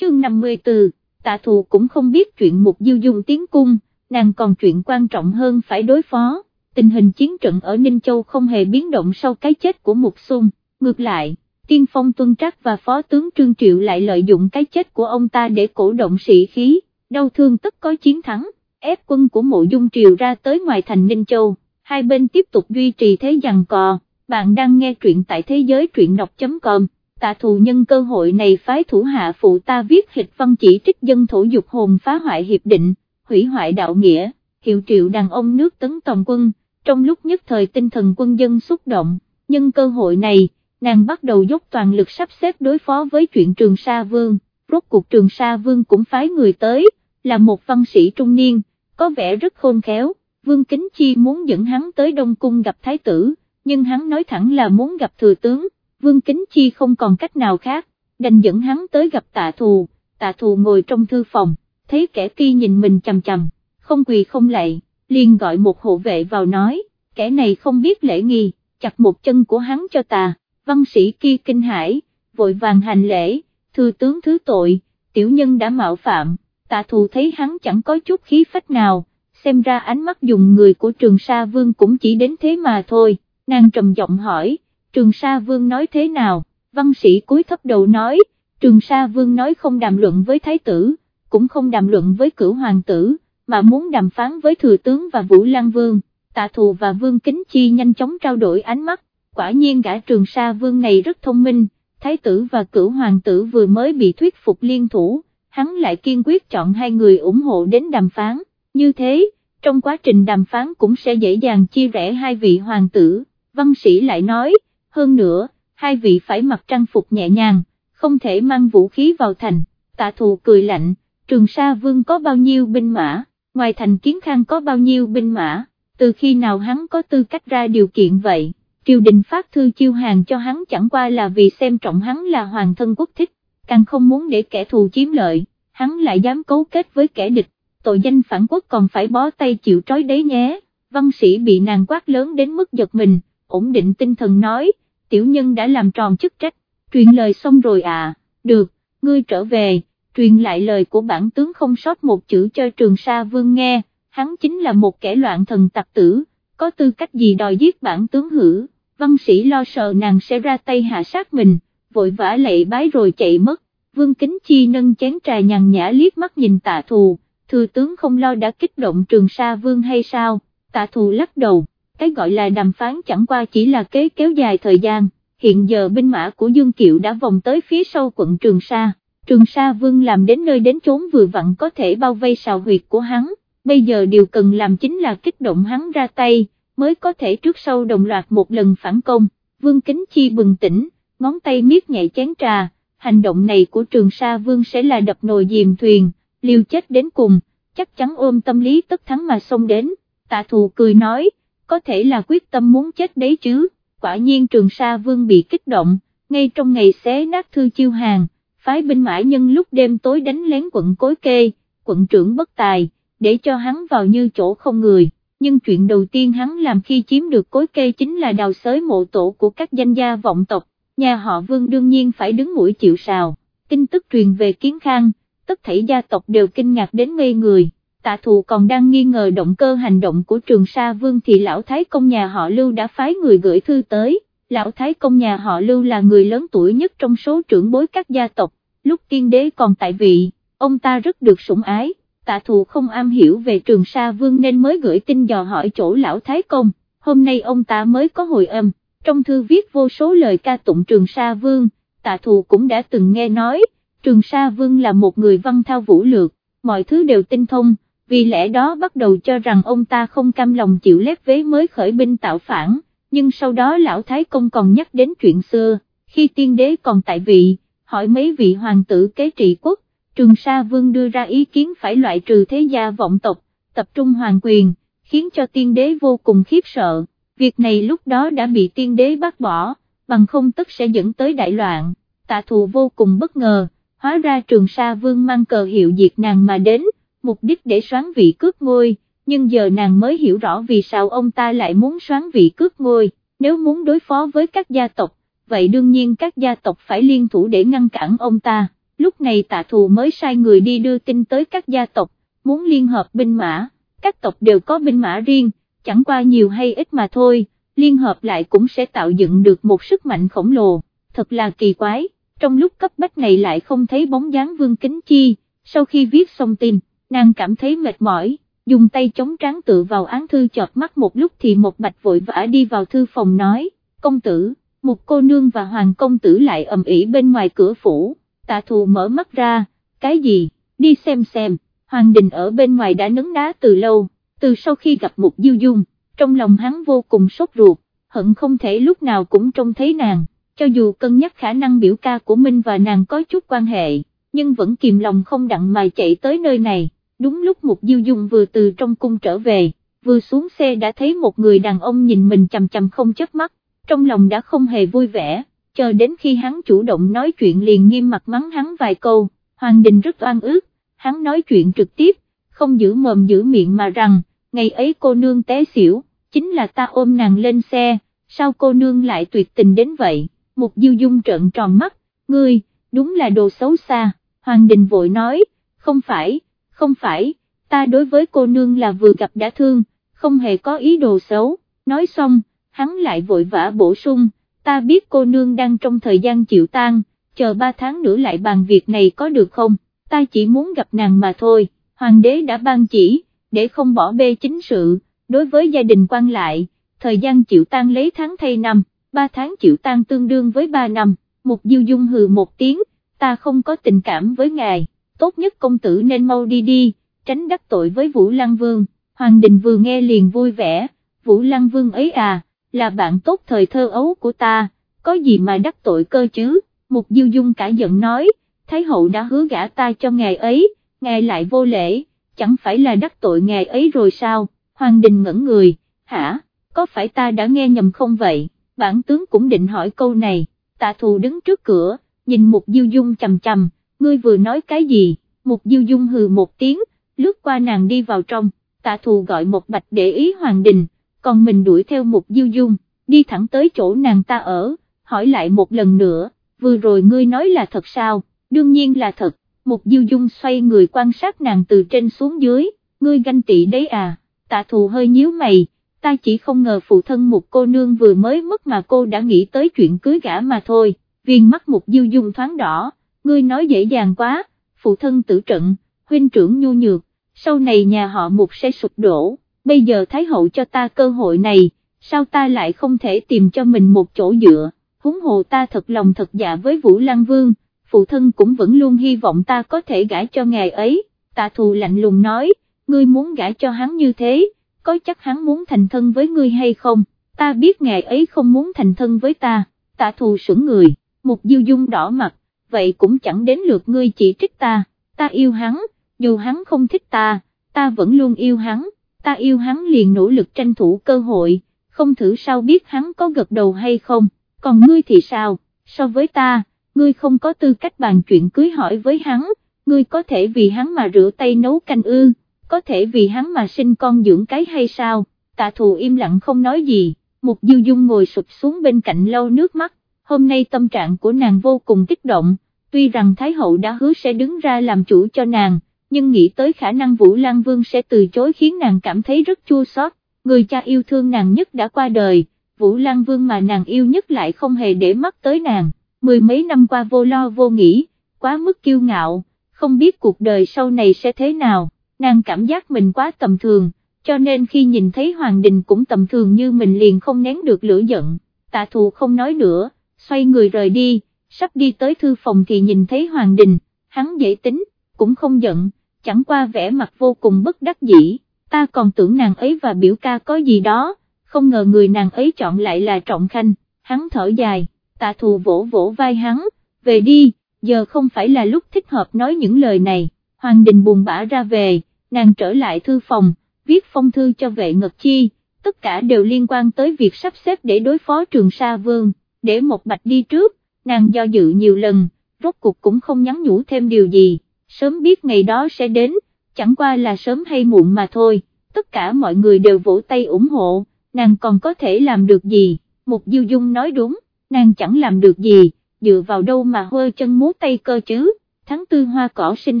Chương 54, tạ thù cũng không biết chuyện Mục Diêu Dung tiến cung, nàng còn chuyện quan trọng hơn phải đối phó, tình hình chiến trận ở Ninh Châu không hề biến động sau cái chết của Mục Xung, ngược lại, tiên phong tuân trắc và phó tướng Trương Triệu lại lợi dụng cái chết của ông ta để cổ động sĩ khí, đau thương tất có chiến thắng, ép quân của mộ dung triều ra tới ngoài thành Ninh Châu, hai bên tiếp tục duy trì thế giằng cò, bạn đang nghe truyện tại thế giới truyện đọc.com. Tạ thù nhân cơ hội này phái thủ hạ phụ ta viết hịch văn chỉ trích dân thổ dục hồn phá hoại hiệp định, hủy hoại đạo nghĩa, hiệu triệu đàn ông nước tấn tòng quân, trong lúc nhất thời tinh thần quân dân xúc động, nhân cơ hội này, nàng bắt đầu dốc toàn lực sắp xếp đối phó với chuyện Trường Sa Vương, rốt cuộc Trường Sa Vương cũng phái người tới, là một văn sĩ trung niên, có vẻ rất khôn khéo, Vương Kính Chi muốn dẫn hắn tới Đông Cung gặp Thái tử, nhưng hắn nói thẳng là muốn gặp Thừa tướng, Vương Kính Chi không còn cách nào khác, đành dẫn hắn tới gặp tạ thù, tạ thù ngồi trong thư phòng, thấy kẻ kia nhìn mình chầm chầm, không quỳ không lạy, liền gọi một hộ vệ vào nói, kẻ này không biết lễ nghi, chặt một chân của hắn cho ta, văn sĩ kia kinh hãi, vội vàng hành lễ, thư tướng thứ tội, tiểu nhân đã mạo phạm, tạ thù thấy hắn chẳng có chút khí phách nào, xem ra ánh mắt dùng người của trường sa vương cũng chỉ đến thế mà thôi, nàng trầm giọng hỏi, trường sa vương nói thế nào, văn sĩ cúi thấp đầu nói, trường sa vương nói không đàm luận với thái tử, cũng không đàm luận với cửu hoàng tử, mà muốn đàm phán với thừa tướng và vũ lăng vương, tạ thù và vương kính chi nhanh chóng trao đổi ánh mắt, quả nhiên gã trường sa vương này rất thông minh, thái tử và cửu hoàng tử vừa mới bị thuyết phục liên thủ, hắn lại kiên quyết chọn hai người ủng hộ đến đàm phán, như thế, trong quá trình đàm phán cũng sẽ dễ dàng chia rẽ hai vị hoàng tử, văn sĩ lại nói, hơn nữa, hai vị phải mặc trang phục nhẹ nhàng, không thể mang vũ khí vào thành, tạ thù cười lạnh, trường sa vương có bao nhiêu binh mã, ngoài thành kiến khang có bao nhiêu binh mã, từ khi nào hắn có tư cách ra điều kiện vậy? Triều đình phát thư chiêu hàng cho hắn chẳng qua là vì xem trọng hắn là hoàng thân quốc thích, càng không muốn để kẻ thù chiếm lợi, hắn lại dám cấu kết với kẻ địch, tội danh phản quốc còn phải bó tay chịu trói đấy nhé, văn sĩ bị nàng quát lớn đến mức giật mình, ổn định tinh thần nói, tiểu nhân đã làm tròn chức trách, truyền lời xong rồi à, được, ngươi trở về, truyền lại lời của bản tướng không sót một chữ cho trường sa vương nghe, hắn chính là một kẻ loạn thần tặc tử, có tư cách gì đòi giết bản tướng hử? Văn sĩ lo sợ nàng sẽ ra tay hạ sát mình, vội vã lệ bái rồi chạy mất, vương kính chi nâng chén trà nhàn nhã liếc mắt nhìn tạ thù, thừa tướng không lo đã kích động trường sa vương hay sao, tạ thù lắc đầu, cái gọi là đàm phán chẳng qua chỉ là kế kéo dài thời gian, hiện giờ binh mã của Dương Kiệu đã vòng tới phía sau quận Trường Sa, Trường Sa vương làm đến nơi đến chốn vừa vặn có thể bao vây sào huyệt của hắn, bây giờ điều cần làm chính là kích động hắn ra tay mới có thể trước sau đồng loạt một lần phản công, Vương Kính Chi bừng tỉnh, ngón tay miết nhẹ chén trà, hành động này của Trường Sa Vương sẽ là đập nồi dìm thuyền, liều chết đến cùng, chắc chắn ôm tâm lý tất thắng mà xông đến, tạ thù cười nói, có thể là quyết tâm muốn chết đấy chứ, quả nhiên Trường Sa Vương bị kích động, ngay trong ngày xé nát thư chiêu hàng, phái binh mãi nhân lúc đêm tối đánh lén quận Cối Kê, quận trưởng bất tài, để cho hắn vào như chỗ không người. Nhưng chuyện đầu tiên hắn làm khi chiếm được cối kê chính là đào xới mộ tổ của các danh gia vọng tộc, nhà họ vương đương nhiên phải đứng mũi chịu sào, tin tức truyền về kiến khang, tất thảy gia tộc đều kinh ngạc đến ngây người. Tạ thù còn đang nghi ngờ động cơ hành động của trường sa vương thì lão thái công nhà họ lưu đã phái người gửi thư tới, lão thái công nhà họ lưu là người lớn tuổi nhất trong số trưởng bối các gia tộc, lúc tiên đế còn tại vị, ông ta rất được sủng ái, tạ thù không am hiểu về trường sa vương nên mới gửi tin dò hỏi chỗ lão Thái Công, hôm nay ông ta mới có hồi âm, trong thư viết vô số lời ca tụng trường sa vương, tạ thù cũng đã từng nghe nói, Trường Sa Vương là một người văn thao vũ lược, mọi thứ đều tinh thông, vì lẽ đó bắt đầu cho rằng ông ta không cam lòng chịu lép vế mới khởi binh tạo phản, nhưng sau đó lão Thái Công còn nhắc đến chuyện xưa, khi tiên đế còn tại vị, hỏi mấy vị hoàng tử kế trị quốc, Trường Sa Vương đưa ra ý kiến phải loại trừ thế gia vọng tộc, tập trung hoàng quyền, khiến cho tiên đế vô cùng khiếp sợ, việc này lúc đó đã bị tiên đế bác bỏ, bằng không tất sẽ dẫn tới đại loạn, tạ thù vô cùng bất ngờ, hóa ra Trường Sa Vương mang cờ hiệu diệt nàng mà đến, mục đích để xoán vị cướp ngôi, nhưng giờ nàng mới hiểu rõ vì sao ông ta lại muốn xoán vị cướp ngôi, nếu muốn đối phó với các gia tộc, vậy đương nhiên các gia tộc phải liên thủ để ngăn cản ông ta, lúc này tạ thù mới sai người đi đưa tin tới các gia tộc, muốn liên hợp binh mã, các tộc đều có binh mã riêng, chẳng qua nhiều hay ít mà thôi, liên hợp lại cũng sẽ tạo dựng được một sức mạnh khổng lồ, thật là kỳ quái, trong lúc cấp bách này lại không thấy bóng dáng Vương Kính Chi, sau khi viết xong tin, nàng cảm thấy mệt mỏi, dùng tay chống trán tự vào án thư chọt mắt một lúc thì một bạch vội vã đi vào thư phòng nói, công tử, một cô nương và hoàng công tử lại ầm ĩ bên ngoài cửa phủ, tạ thù mở mắt ra, cái gì, đi xem xem, hoàng đình ở bên ngoài đã nấn đá từ lâu, từ sau khi gặp một diêu dung, trong lòng hắn vô cùng sốt ruột, hận không thể lúc nào cũng trông thấy nàng, cho dù cân nhắc khả năng biểu ca của Minh và nàng có chút quan hệ, nhưng vẫn kìm lòng không đặng mà chạy tới nơi này, đúng lúc một diêu dung vừa từ trong cung trở về, vừa xuống xe đã thấy một người đàn ông nhìn mình chầm chầm không chớp mắt, trong lòng đã không hề vui vẻ, chờ đến khi hắn chủ động nói chuyện liền nghiêm mặt mắng hắn vài câu, Hoàng Đình rất oan ức, hắn nói chuyện trực tiếp, không giữ mồm giữ miệng mà rằng, ngày ấy cô nương té xỉu, chính là ta ôm nàng lên xe, sao cô nương lại tuyệt tình đến vậy, một diêu dung trợn tròn mắt, ngươi, đúng là đồ xấu xa, Hoàng Đình vội nói, không phải, không phải, ta đối với cô nương là vừa gặp đã thương, không hề có ý đồ xấu, nói xong, hắn lại vội vã bổ sung, ta biết cô nương đang trong thời gian chịu tan, chờ ba tháng nữa lại bàn việc này có được không, ta chỉ muốn gặp nàng mà thôi, hoàng đế đã ban chỉ, để không bỏ bê chính sự, đối với gia đình quan lại, thời gian chịu tan lấy tháng thay năm, ba tháng chịu tan tương đương với ba năm, một diêu dung hừ một tiếng, ta không có tình cảm với ngài, tốt nhất công tử nên mau đi đi, tránh đắc tội với Vũ Lăng Vương, Hoàng Đình vừa nghe liền vui vẻ, Vũ Lăng Vương ấy à, là bạn tốt thời thơ ấu của ta, có gì mà đắc tội cơ chứ, Mục Diêu Dung cả giận nói, Thái hậu đã hứa gả ta cho ngài ấy, ngài lại vô lễ, chẳng phải là đắc tội ngài ấy rồi sao, Hoàng Đình ngẩn người, hả, có phải ta đã nghe nhầm không vậy, bản tướng cũng định hỏi câu này, tạ thù đứng trước cửa, nhìn Mục Diêu Dung chầm chầm, ngươi vừa nói cái gì, Mục Diêu Dung hừ một tiếng, lướt qua nàng đi vào trong, tạ thù gọi một bạch để ý Hoàng Đình, còn mình đuổi theo Mục Diêu Dung, đi thẳng tới chỗ nàng ta ở, hỏi lại một lần nữa, vừa rồi ngươi nói là thật sao, đương nhiên là thật, Mục Diêu Dung xoay người quan sát nàng từ trên xuống dưới, ngươi ganh tị đấy à, tạ thù hơi nhíu mày, ta chỉ không ngờ phụ thân một cô nương vừa mới mất mà cô đã nghĩ tới chuyện cưới gã mà thôi, viên mắt Mục Diêu Dung thoáng đỏ, ngươi nói dễ dàng quá, phụ thân tử trận, huynh trưởng nhu nhược, sau này nhà họ Mục sẽ sụp đổ. Bây giờ Thái Hậu cho ta cơ hội này, sao ta lại không thể tìm cho mình một chỗ dựa, húng hồ ta thật lòng thật dạ với Vũ Lăng Vương, phụ thân cũng vẫn luôn hy vọng ta có thể gả cho ngài ấy, tạ thù lạnh lùng nói, ngươi muốn gả cho hắn như thế, có chắc hắn muốn thành thân với ngươi hay không, ta biết ngài ấy không muốn thành thân với ta, tạ thù sững người, một diêu dung đỏ mặt, vậy cũng chẳng đến lượt ngươi chỉ trích ta, ta yêu hắn, dù hắn không thích ta, ta vẫn luôn yêu hắn ta yêu hắn liền nỗ lực tranh thủ cơ hội, không thử sao biết hắn có gật đầu hay không, còn ngươi thì sao, so với ta, ngươi không có tư cách bàn chuyện cưới hỏi với hắn, ngươi có thể vì hắn mà rửa tay nấu canh ư, có thể vì hắn mà sinh con dưỡng cái hay sao, tạ thù im lặng không nói gì, một diêu dung ngồi sụp xuống bên cạnh lau nước mắt, hôm nay tâm trạng của nàng vô cùng kích động, tuy rằng Thái Hậu đã hứa sẽ đứng ra làm chủ cho nàng, nhưng nghĩ tới khả năng Vũ Lan Vương sẽ từ chối khiến nàng cảm thấy rất chua xót. người cha yêu thương nàng nhất đã qua đời, Vũ Lan Vương mà nàng yêu nhất lại không hề để mắt tới nàng, mười mấy năm qua vô lo vô nghĩ, quá mức kiêu ngạo, không biết cuộc đời sau này sẽ thế nào, nàng cảm giác mình quá tầm thường, cho nên khi nhìn thấy Hoàng Đình cũng tầm thường như mình liền không nén được lửa giận, tạ thù không nói nữa, xoay người rời đi, sắp đi tới thư phòng thì nhìn thấy Hoàng Đình, hắn dễ tính, cũng không giận, chẳng qua vẻ mặt vô cùng bất đắc dĩ, ta còn tưởng nàng ấy và biểu ca có gì đó, không ngờ người nàng ấy chọn lại là Trọng Khanh, hắn thở dài, tạ thù vỗ vỗ vai hắn, về đi, giờ không phải là lúc thích hợp nói những lời này, Hoàng Đình buồn bã ra về, nàng trở lại thư phòng, viết phong thư cho vệ ngật chi, tất cả đều liên quan tới việc sắp xếp để đối phó trường Sa Vương, để một bạch đi trước, nàng do dự nhiều lần, rốt cuộc cũng không nhắn nhủ thêm điều gì, sớm biết ngày đó sẽ đến, chẳng qua là sớm hay muộn mà thôi, tất cả mọi người đều vỗ tay ủng hộ, nàng còn có thể làm được gì, Mục Diêu Dung nói đúng, nàng chẳng làm được gì, dựa vào đâu mà hơ chân múa tay cơ chứ, tháng tư hoa cỏ sinh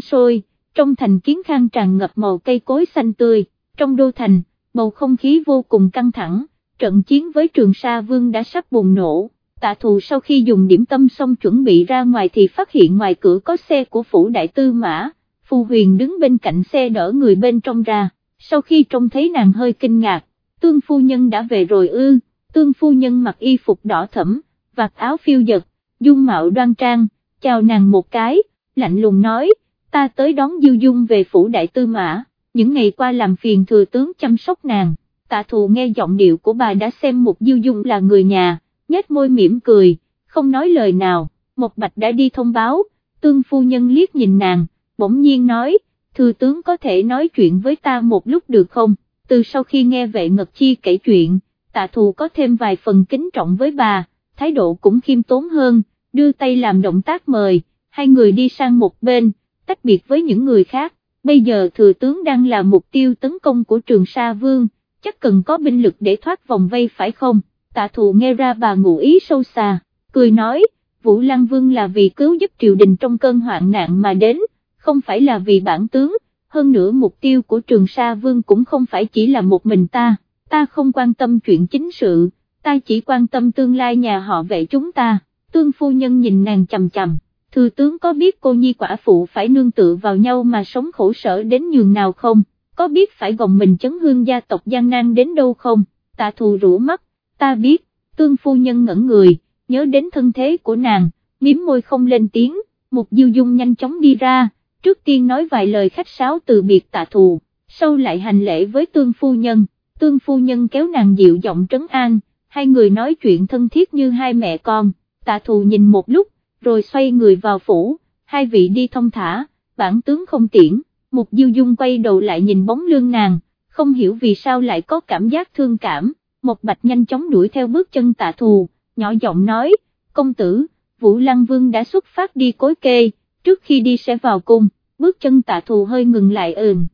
sôi, trong thành kiến khang tràn ngập màu cây cối xanh tươi, trong đô thành, bầu không khí vô cùng căng thẳng, trận chiến với trường Sa Vương đã sắp bùng nổ. Tạ thù sau khi dùng điểm tâm xong chuẩn bị ra ngoài thì phát hiện ngoài cửa có xe của phủ đại tư mã, Phù Huyền đứng bên cạnh xe đỡ người bên trong ra, sau khi trông thấy nàng hơi kinh ngạc, tương phu nhân đã về rồi ư, tương phu nhân mặc y phục đỏ thẫm, vạt áo phiêu giật, dung mạo đoan trang, chào nàng một cái, lạnh lùng nói, ta tới đón Diêu Dung về phủ đại tư mã, những ngày qua làm phiền thừa tướng chăm sóc nàng, tạ thù nghe giọng điệu của bà đã xem một Diêu Dung là người nhà, nhếch môi mỉm cười, không nói lời nào, một bạch đã đi thông báo, tương phu nhân liếc nhìn nàng, bỗng nhiên nói, thừa tướng có thể nói chuyện với ta một lúc được không, từ sau khi nghe vệ ngật chi kể chuyện, tạ thù có thêm vài phần kính trọng với bà, thái độ cũng khiêm tốn hơn, đưa tay làm động tác mời, hai người đi sang một bên, tách biệt với những người khác, bây giờ thừa tướng đang là mục tiêu tấn công của trường Sa Vương, chắc cần có binh lực để thoát vòng vây phải không, tạ thù nghe ra bà ngụ ý sâu xa, cười nói, Vũ Lăng Vương là vì cứu giúp triều đình trong cơn hoạn nạn mà đến, không phải là vì bản tướng, hơn nữa mục tiêu của trường Sa Vương cũng không phải chỉ là một mình ta, ta không quan tâm chuyện chính sự, ta chỉ quan tâm tương lai nhà họ vệ chúng ta, tương phu nhân nhìn nàng chầm chầm, thư tướng có biết cô nhi quả phụ phải nương tựa vào nhau mà sống khổ sở đến nhường nào không, có biết phải gồng mình chấn hương gia tộc gian nan đến đâu không, tạ thù rũ mắt, ta biết, tương phu nhân ngẩn người, nhớ đến thân thế của nàng, miếm môi không lên tiếng, một diêu dung nhanh chóng đi ra, trước tiên nói vài lời khách sáo từ biệt tạ thù, sau lại hành lễ với tương phu nhân, tương phu nhân kéo nàng dịu giọng trấn an, hai người nói chuyện thân thiết như hai mẹ con, tạ thù nhìn một lúc, rồi xoay người vào phủ, hai vị đi thông thả, bản tướng không tiễn, một diêu dung quay đầu lại nhìn bóng lưng nàng, không hiểu vì sao lại có cảm giác thương cảm, một bạch nhanh chóng đuổi theo bước chân tạ thù, nhỏ giọng nói, công tử, Vũ Lăng Vương đã xuất phát đi cối kê, trước khi đi sẽ vào cung, bước chân tạ thù hơi ngừng lại ừm.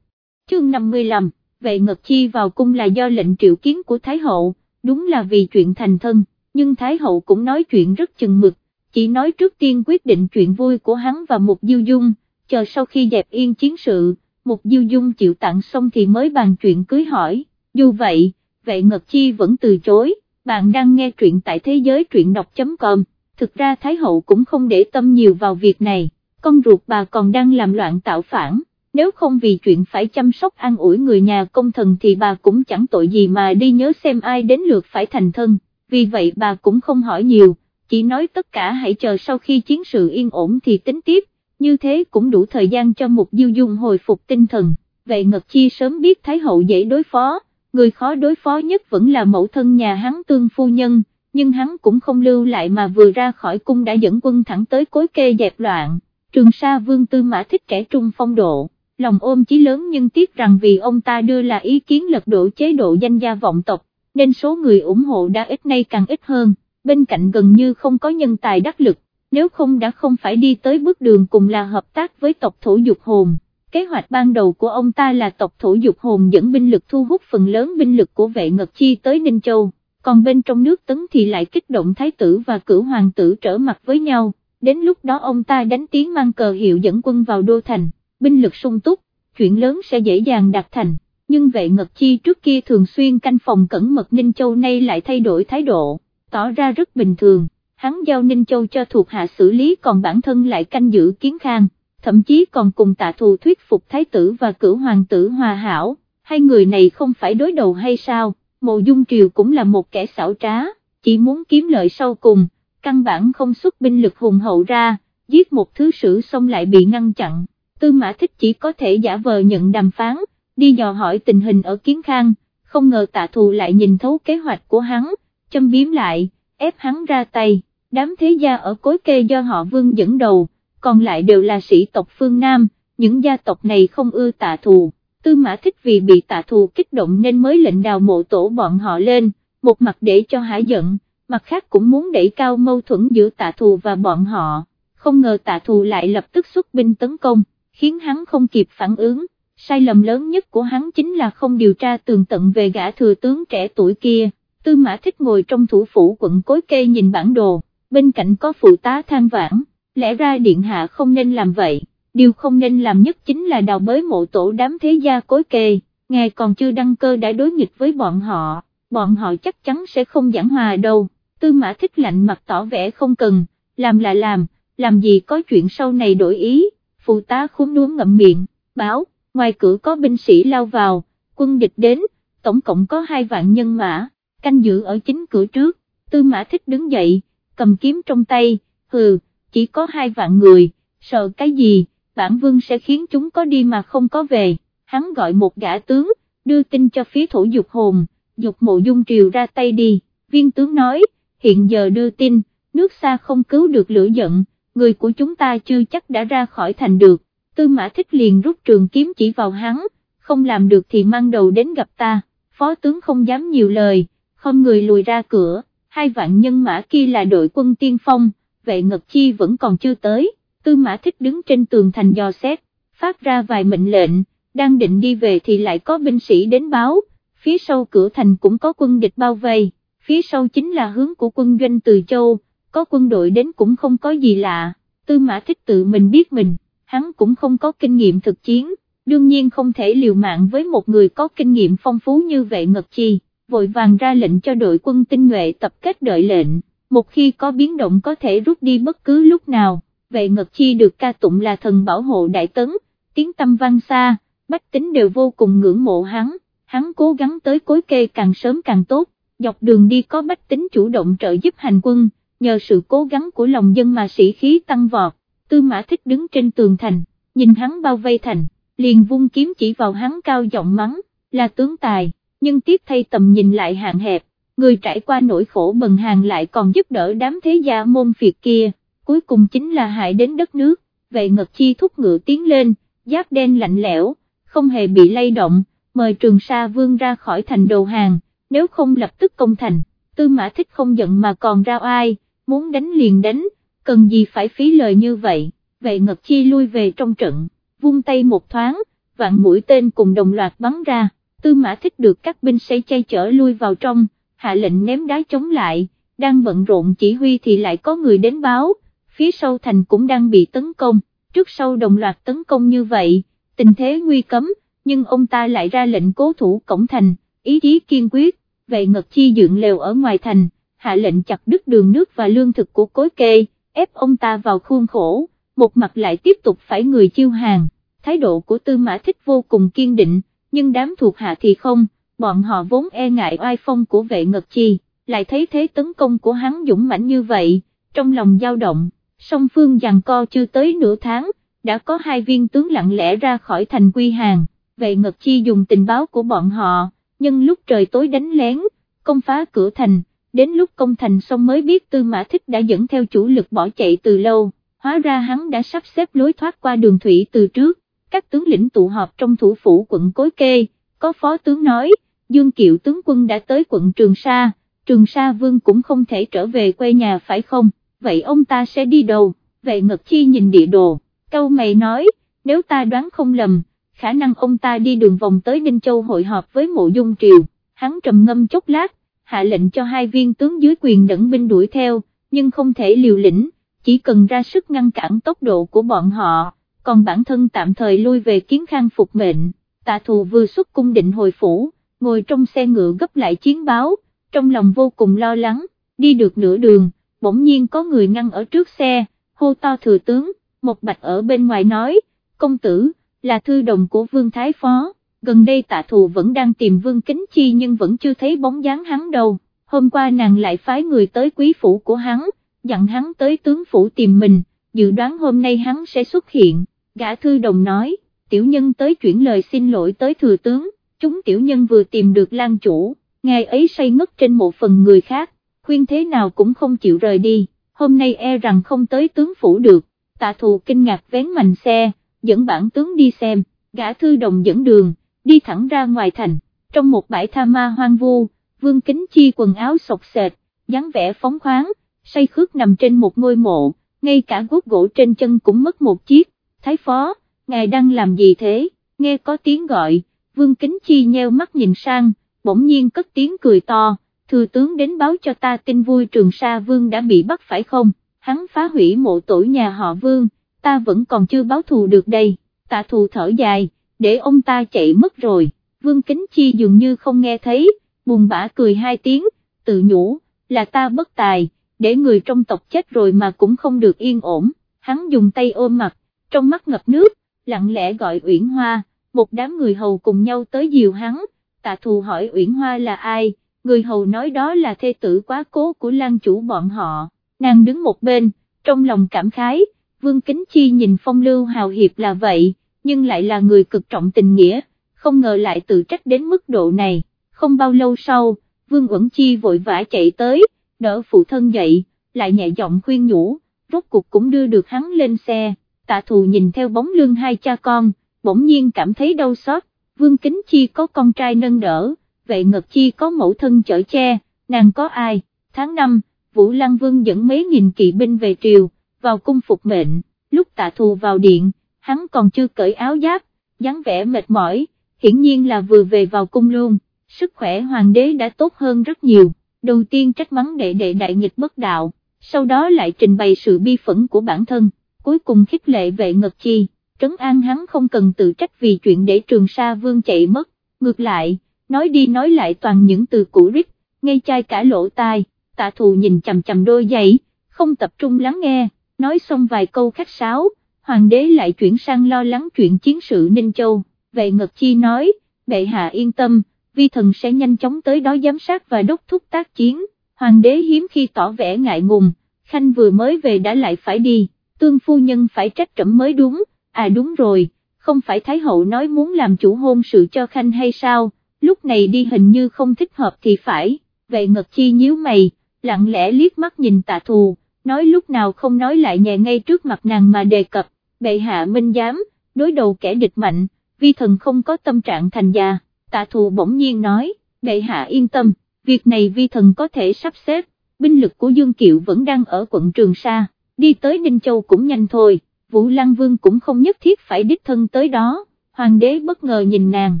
Chương 55, vệ ngật chi vào cung là do lệnh triệu kiến của Thái Hậu, đúng là vì chuyện thành thân, nhưng Thái Hậu cũng nói chuyện rất chừng mực, chỉ nói trước tiên quyết định chuyện vui của hắn và Mục Diêu Dung, chờ sau khi dẹp yên chiến sự, Mục Diêu Dung chịu tặng xong thì mới bàn chuyện cưới hỏi, dù vậy, vệ ngật chi vẫn từ chối, bạn đang nghe truyện tại thế giới truyện đọc.com, thực ra Thái Hậu cũng không để tâm nhiều vào việc này, con ruột bà còn đang làm loạn tạo phản, nếu không vì chuyện phải chăm sóc an ủi người nhà công thần thì bà cũng chẳng tội gì mà đi nhớ xem ai đến lượt phải thành thân, vì vậy bà cũng không hỏi nhiều, chỉ nói tất cả hãy chờ sau khi chiến sự yên ổn thì tính tiếp, như thế cũng đủ thời gian cho một diêu dung hồi phục tinh thần, vậy Ngật Chi sớm biết Thái Hậu dễ đối phó người khó đối phó nhất vẫn là mẫu thân nhà hắn tương phu nhân, nhưng hắn cũng không lưu lại mà vừa ra khỏi cung đã dẫn quân thẳng tới cối kê dẹp loạn, trường sa vương tư mã thích trẻ trung phong độ, lòng ôm chí lớn nhưng tiếc rằng vì ông ta đưa là ý kiến lật đổ chế độ danh gia vọng tộc, nên số người ủng hộ đã ít nay càng ít hơn, bên cạnh gần như không có nhân tài đắc lực, nếu không đã không phải đi tới bước đường cùng là hợp tác với tộc thổ dục hồn. Kế hoạch ban đầu của ông ta là tộc thủ dục hồn dẫn binh lực thu hút phần lớn binh lực của vệ ngật chi tới Ninh Châu, còn bên trong nước tấn thì lại kích động thái tử và cửu hoàng tử trở mặt với nhau, đến lúc đó ông ta đánh tiếng mang cờ hiệu dẫn quân vào đô thành, binh lực sung túc, chuyện lớn sẽ dễ dàng đạt thành, nhưng vệ ngật chi trước kia thường xuyên canh phòng cẩn mật Ninh Châu nay lại thay đổi thái độ, tỏ ra rất bình thường, hắn giao Ninh Châu cho thuộc hạ xử lý còn bản thân lại canh giữ kiến khang thậm chí còn cùng tạ thù thuyết phục thái tử và cửu hoàng tử hòa hảo, hai người này không phải đối đầu hay sao, mộ dung triều cũng là một kẻ xảo trá, chỉ muốn kiếm lợi sau cùng, căn bản không xuất binh lực hùng hậu ra, giết một thứ sử xong lại bị ngăn chặn, tư mã thích chỉ có thể giả vờ nhận đàm phán, đi dò hỏi tình hình ở kiến khang, không ngờ tạ thù lại nhìn thấu kế hoạch của hắn, châm biếm lại, ép hắn ra tay, đám thế gia ở cối kê do họ vương dẫn đầu, còn lại đều là sĩ tộc phương Nam, những gia tộc này không ưa tạ thù, tư mã thích vì bị tạ thù kích động nên mới lệnh đào mộ tổ bọn họ lên, một mặt để cho hả giận, mặt khác cũng muốn đẩy cao mâu thuẫn giữa tạ thù và bọn họ, không ngờ tạ thù lại lập tức xuất binh tấn công, khiến hắn không kịp phản ứng, sai lầm lớn nhất của hắn chính là không điều tra tường tận về gã thừa tướng trẻ tuổi kia, tư mã thích ngồi trong thủ phủ quận cối kê nhìn bản đồ, bên cạnh có phụ tá than vãn, lẽ ra điện hạ không nên làm vậy, điều không nên làm nhất chính là đào bới mộ tổ đám thế gia cối kê, ngài còn chưa đăng cơ đã đối nghịch với bọn họ, bọn họ chắc chắn sẽ không giảng hòa đâu, tư mã thích lạnh mặt tỏ vẻ không cần, làm là làm, làm gì có chuyện sau này đổi ý, phụ tá khúm núm ngậm miệng, báo, ngoài cửa có binh sĩ lao vào, quân địch đến, tổng cộng có hai vạn nhân mã, canh giữ ở chính cửa trước, tư mã thích đứng dậy, cầm kiếm trong tay, hừ, chỉ có hai vạn người, sợ cái gì, bản vương sẽ khiến chúng có đi mà không có về, hắn gọi một gã tướng, đưa tin cho phía thổ dục hồn, dục mộ dung triều ra tay đi, viên tướng nói, hiện giờ đưa tin, nước xa không cứu được lửa giận, người của chúng ta chưa chắc đã ra khỏi thành được, tư mã thích liền rút trường kiếm chỉ vào hắn, không làm được thì mang đầu đến gặp ta, phó tướng không dám nhiều lời, không người lùi ra cửa, hai vạn nhân mã kia là đội quân tiên phong, vệ ngật chi vẫn còn chưa tới, tư mã thích đứng trên tường thành dò xét, phát ra vài mệnh lệnh, đang định đi về thì lại có binh sĩ đến báo, phía sau cửa thành cũng có quân địch bao vây, phía sau chính là hướng của quân doanh từ châu, có quân đội đến cũng không có gì lạ, tư mã thích tự mình biết mình, hắn cũng không có kinh nghiệm thực chiến, đương nhiên không thể liều mạng với một người có kinh nghiệm phong phú như vệ ngật chi, vội vàng ra lệnh cho đội quân tinh nhuệ tập kết đợi lệnh, một khi có biến động có thể rút đi bất cứ lúc nào, vệ ngật chi được ca tụng là thần bảo hộ đại tấn, tiếng tâm vang xa, bách tính đều vô cùng ngưỡng mộ hắn, hắn cố gắng tới cối kê càng sớm càng tốt, dọc đường đi có bách tính chủ động trợ giúp hành quân, nhờ sự cố gắng của lòng dân mà sĩ khí tăng vọt, tư mã thích đứng trên tường thành, nhìn hắn bao vây thành, liền vung kiếm chỉ vào hắn cao giọng mắng, là tướng tài, nhưng tiếc thay tầm nhìn lại hạn hẹp, người trải qua nỗi khổ bần hàng lại còn giúp đỡ đám thế gia môn phiệt kia, cuối cùng chính là hại đến đất nước, vậy ngật chi thúc ngựa tiến lên, giáp đen lạnh lẽo, không hề bị lay động, mời trường sa vương ra khỏi thành đầu hàng, nếu không lập tức công thành, tư mã thích không giận mà còn ra ai, muốn đánh liền đánh, cần gì phải phí lời như vậy, vậy ngật chi lui về trong trận, vung tay một thoáng, vạn mũi tên cùng đồng loạt bắn ra, tư mã thích được các binh sĩ chay chở lui vào trong, hạ lệnh ném đá chống lại, đang bận rộn chỉ huy thì lại có người đến báo, phía sau thành cũng đang bị tấn công, trước sau đồng loạt tấn công như vậy, tình thế nguy cấm, nhưng ông ta lại ra lệnh cố thủ cổng thành, ý chí kiên quyết, vậy ngật chi dựng lều ở ngoài thành, hạ lệnh chặt đứt đường nước và lương thực của cối kê, ép ông ta vào khuôn khổ, một mặt lại tiếp tục phải người chiêu hàng, thái độ của tư mã thích vô cùng kiên định, nhưng đám thuộc hạ thì không, bọn họ vốn e ngại oai phong của vệ ngật chi, lại thấy thế tấn công của hắn dũng mãnh như vậy, trong lòng dao động, song phương giằng co chưa tới nửa tháng, đã có hai viên tướng lặng lẽ ra khỏi thành quy hàng, vệ ngật chi dùng tình báo của bọn họ, nhưng lúc trời tối đánh lén, công phá cửa thành, đến lúc công thành xong mới biết tư mã thích đã dẫn theo chủ lực bỏ chạy từ lâu, hóa ra hắn đã sắp xếp lối thoát qua đường thủy từ trước, các tướng lĩnh tụ họp trong thủ phủ quận Cối Kê, có phó tướng nói, Dương Kiệu tướng quân đã tới quận Trường Sa, Trường Sa Vương cũng không thể trở về quê nhà phải không, vậy ông ta sẽ đi đâu, vệ Ngật Chi nhìn địa đồ, câu mày nói, nếu ta đoán không lầm, khả năng ông ta đi đường vòng tới Ninh Châu hội họp với mộ dung triều, hắn trầm ngâm chốc lát, hạ lệnh cho hai viên tướng dưới quyền đẩn binh đuổi theo, nhưng không thể liều lĩnh, chỉ cần ra sức ngăn cản tốc độ của bọn họ, còn bản thân tạm thời lui về kiến khang phục mệnh, tạ thù vừa xuất cung định hồi phủ, ngồi trong xe ngựa gấp lại chiến báo, trong lòng vô cùng lo lắng, đi được nửa đường, bỗng nhiên có người ngăn ở trước xe, hô to thừa tướng, một bạch ở bên ngoài nói, công tử, là thư đồng của vương thái phó gần đây tạ thù vẫn đang tìm vương kính chi nhưng vẫn chưa thấy bóng dáng hắn đâu, hôm qua nàng lại phái người tới quý phủ của hắn, dặn hắn tới tướng phủ tìm mình, dự đoán hôm nay hắn sẽ xuất hiện, gã thư đồng nói, tiểu nhân tới chuyển lời xin lỗi tới thừa tướng, chúng tiểu nhân vừa tìm được lan chủ, ngài ấy say ngất trên một phần người khác, khuyên thế nào cũng không chịu rời đi, hôm nay e rằng không tới tướng phủ được, tạ thù kinh ngạc vén mành xe, dẫn bản tướng đi xem, gã thư đồng dẫn đường, đi thẳng ra ngoài thành, trong một bãi tha ma hoang vu, vương kính chi quần áo sọc sệt, dáng vẻ phóng khoáng, say khước nằm trên một ngôi mộ, ngay cả guốc gỗ trên chân cũng mất một chiếc, thái phó, ngài đang làm gì thế, nghe có tiếng gọi, vương kính chi nheo mắt nhìn sang, bỗng nhiên cất tiếng cười to, thừa tướng đến báo cho ta tin vui trường sa vương đã bị bắt phải không, hắn phá hủy mộ tổ nhà họ vương, ta vẫn còn chưa báo thù được đây, tạ thù thở dài, để ông ta chạy mất rồi, vương kính chi dường như không nghe thấy, buồn bã cười hai tiếng, tự nhủ, là ta bất tài, để người trong tộc chết rồi mà cũng không được yên ổn, hắn dùng tay ôm mặt, trong mắt ngập nước, lặng lẽ gọi Uyển Hoa, một đám người hầu cùng nhau tới dìu hắn, tạ thù hỏi Uyển Hoa là ai, người hầu nói đó là thê tử quá cố của lan chủ bọn họ, nàng đứng một bên, trong lòng cảm khái, Vương Kính Chi nhìn phong lưu hào hiệp là vậy, nhưng lại là người cực trọng tình nghĩa, không ngờ lại tự trách đến mức độ này, không bao lâu sau, Vương Uẩn Chi vội vã chạy tới, đỡ phụ thân dậy, lại nhẹ giọng khuyên nhủ, rốt cuộc cũng đưa được hắn lên xe, tạ thù nhìn theo bóng lưng hai cha con, bỗng nhiên cảm thấy đau xót, Vương Kính Chi có con trai nâng đỡ, vệ ngật chi có mẫu thân chở che, nàng có ai, tháng 5, Vũ Lăng Vương dẫn mấy nghìn kỵ binh về triều, vào cung phục mệnh, lúc tạ thù vào điện, hắn còn chưa cởi áo giáp, dáng vẻ mệt mỏi, hiển nhiên là vừa về vào cung luôn, sức khỏe hoàng đế đã tốt hơn rất nhiều, đầu tiên trách mắng đệ đệ đại nghịch bất đạo, sau đó lại trình bày sự bi phẫn của bản thân, cuối cùng khích lệ vệ ngật chi, trấn an hắn không cần tự trách vì chuyện để trường sa vương chạy mất, ngược lại, nói đi nói lại toàn những từ cũ rích, ngay chai cả lỗ tai, tạ thù nhìn chầm chầm đôi giày, không tập trung lắng nghe, nói xong vài câu khách sáo, hoàng đế lại chuyển sang lo lắng chuyện chiến sự Ninh Châu, vệ ngật chi nói, bệ hạ yên tâm, vi thần sẽ nhanh chóng tới đó giám sát và đốc thúc tác chiến, hoàng đế hiếm khi tỏ vẻ ngại ngùng, khanh vừa mới về đã lại phải đi, tương phu nhân phải trách trẫm mới đúng, à đúng rồi, không phải Thái hậu nói muốn làm chủ hôn sự cho khanh hay sao, lúc này đi hình như không thích hợp thì phải, vậy ngật chi nhíu mày, lặng lẽ liếc mắt nhìn tạ thù, nói lúc nào không nói lại nhẹ ngay trước mặt nàng mà đề cập, bệ hạ minh giám, đối đầu kẻ địch mạnh, vi thần không có tâm trạng thành già, tạ thù bỗng nhiên nói, bệ hạ yên tâm, việc này vi thần có thể sắp xếp, binh lực của Dương Kiệu vẫn đang ở quận Trường Sa, đi tới Ninh Châu cũng nhanh thôi, Vũ Lăng Vương cũng không nhất thiết phải đích thân tới đó, hoàng đế bất ngờ nhìn nàng,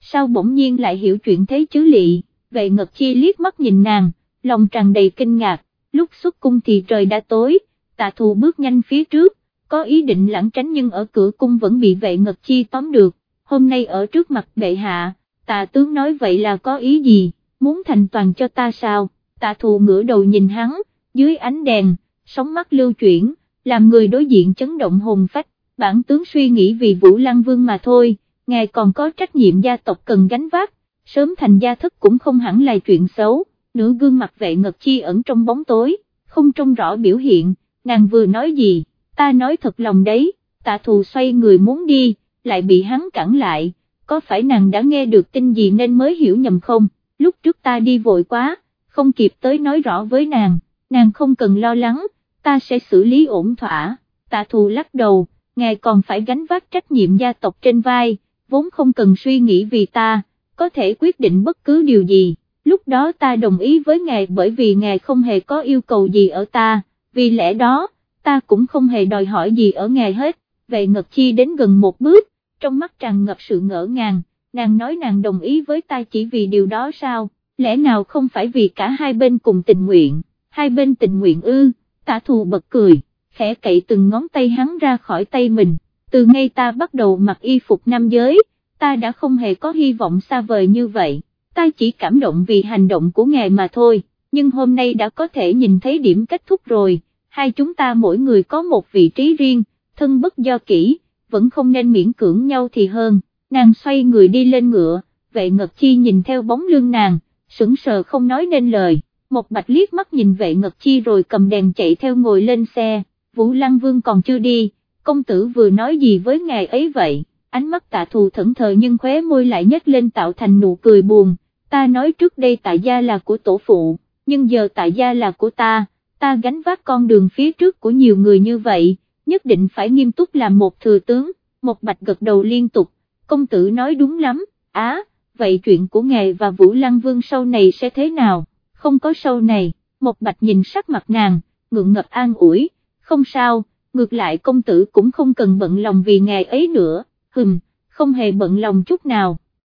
sao bỗng nhiên lại hiểu chuyện thế chứ lị, vệ ngật chi liếc mắt nhìn nàng, lòng tràn đầy kinh ngạc, lúc xuất cung thì trời đã tối, tạ thù bước nhanh phía trước, có ý định lãng tránh nhưng ở cửa cung vẫn bị vệ ngật chi tóm được, hôm nay ở trước mặt bệ hạ, tạ tướng nói vậy là có ý gì, muốn thành toàn cho ta sao, tạ thù ngửa đầu nhìn hắn, dưới ánh đèn, sóng mắt lưu chuyển, làm người đối diện chấn động hồn phách, bản tướng suy nghĩ vì Vũ Lăng Vương mà thôi, ngài còn có trách nhiệm gia tộc cần gánh vác, sớm thành gia thất cũng không hẳn là chuyện xấu, nửa gương mặt vệ ngật chi ẩn trong bóng tối, không trông rõ biểu hiện, nàng vừa nói gì, ta nói thật lòng đấy, tạ thù xoay người muốn đi, lại bị hắn cản lại, có phải nàng đã nghe được tin gì nên mới hiểu nhầm không, lúc trước ta đi vội quá, không kịp tới nói rõ với nàng, nàng không cần lo lắng, ta sẽ xử lý ổn thỏa, tạ thù lắc đầu, ngài còn phải gánh vác trách nhiệm gia tộc trên vai, vốn không cần suy nghĩ vì ta, có thể quyết định bất cứ điều gì, lúc đó ta đồng ý với ngài bởi vì ngài không hề có yêu cầu gì ở ta, vì lẽ đó, ta cũng không hề đòi hỏi gì ở ngài hết, vậy Ngật Chi đến gần một bước, trong mắt tràn ngập sự ngỡ ngàng, nàng nói nàng đồng ý với ta chỉ vì điều đó sao, lẽ nào không phải vì cả hai bên cùng tình nguyện, hai bên tình nguyện ư, tả thù bật cười, khẽ cậy từng ngón tay hắn ra khỏi tay mình, từ ngay ta bắt đầu mặc y phục nam giới, ta đã không hề có hy vọng xa vời như vậy, ta chỉ cảm động vì hành động của ngài mà thôi, nhưng hôm nay đã có thể nhìn thấy điểm kết thúc rồi, hai chúng ta mỗi người có một vị trí riêng, thân bất do kỹ, vẫn không nên miễn cưỡng nhau thì hơn, nàng xoay người đi lên ngựa, vệ ngật chi nhìn theo bóng lưng nàng, sững sờ không nói nên lời, một bạch liếc mắt nhìn vệ ngật chi rồi cầm đèn chạy theo ngồi lên xe, Vũ Lăng Vương còn chưa đi, công tử vừa nói gì với ngài ấy vậy, ánh mắt tạ thù thẫn thờ nhưng khóe môi lại nhếch lên tạo thành nụ cười buồn, ta nói trước đây tạ gia là của tổ phụ, nhưng giờ tạ gia là của ta, ta gánh vác con đường phía trước của nhiều người như vậy, nhất định phải nghiêm túc làm một thừa tướng, một bạch gật đầu liên tục, công tử nói đúng lắm, á, vậy chuyện của ngài và Vũ Lăng Vương sau này sẽ thế nào, không có sâu này, một bạch nhìn sắc mặt nàng, ngượng ngập an ủi, không sao, ngược lại công tử cũng không cần bận lòng vì ngài ấy nữa, hừm, không hề bận lòng chút nào.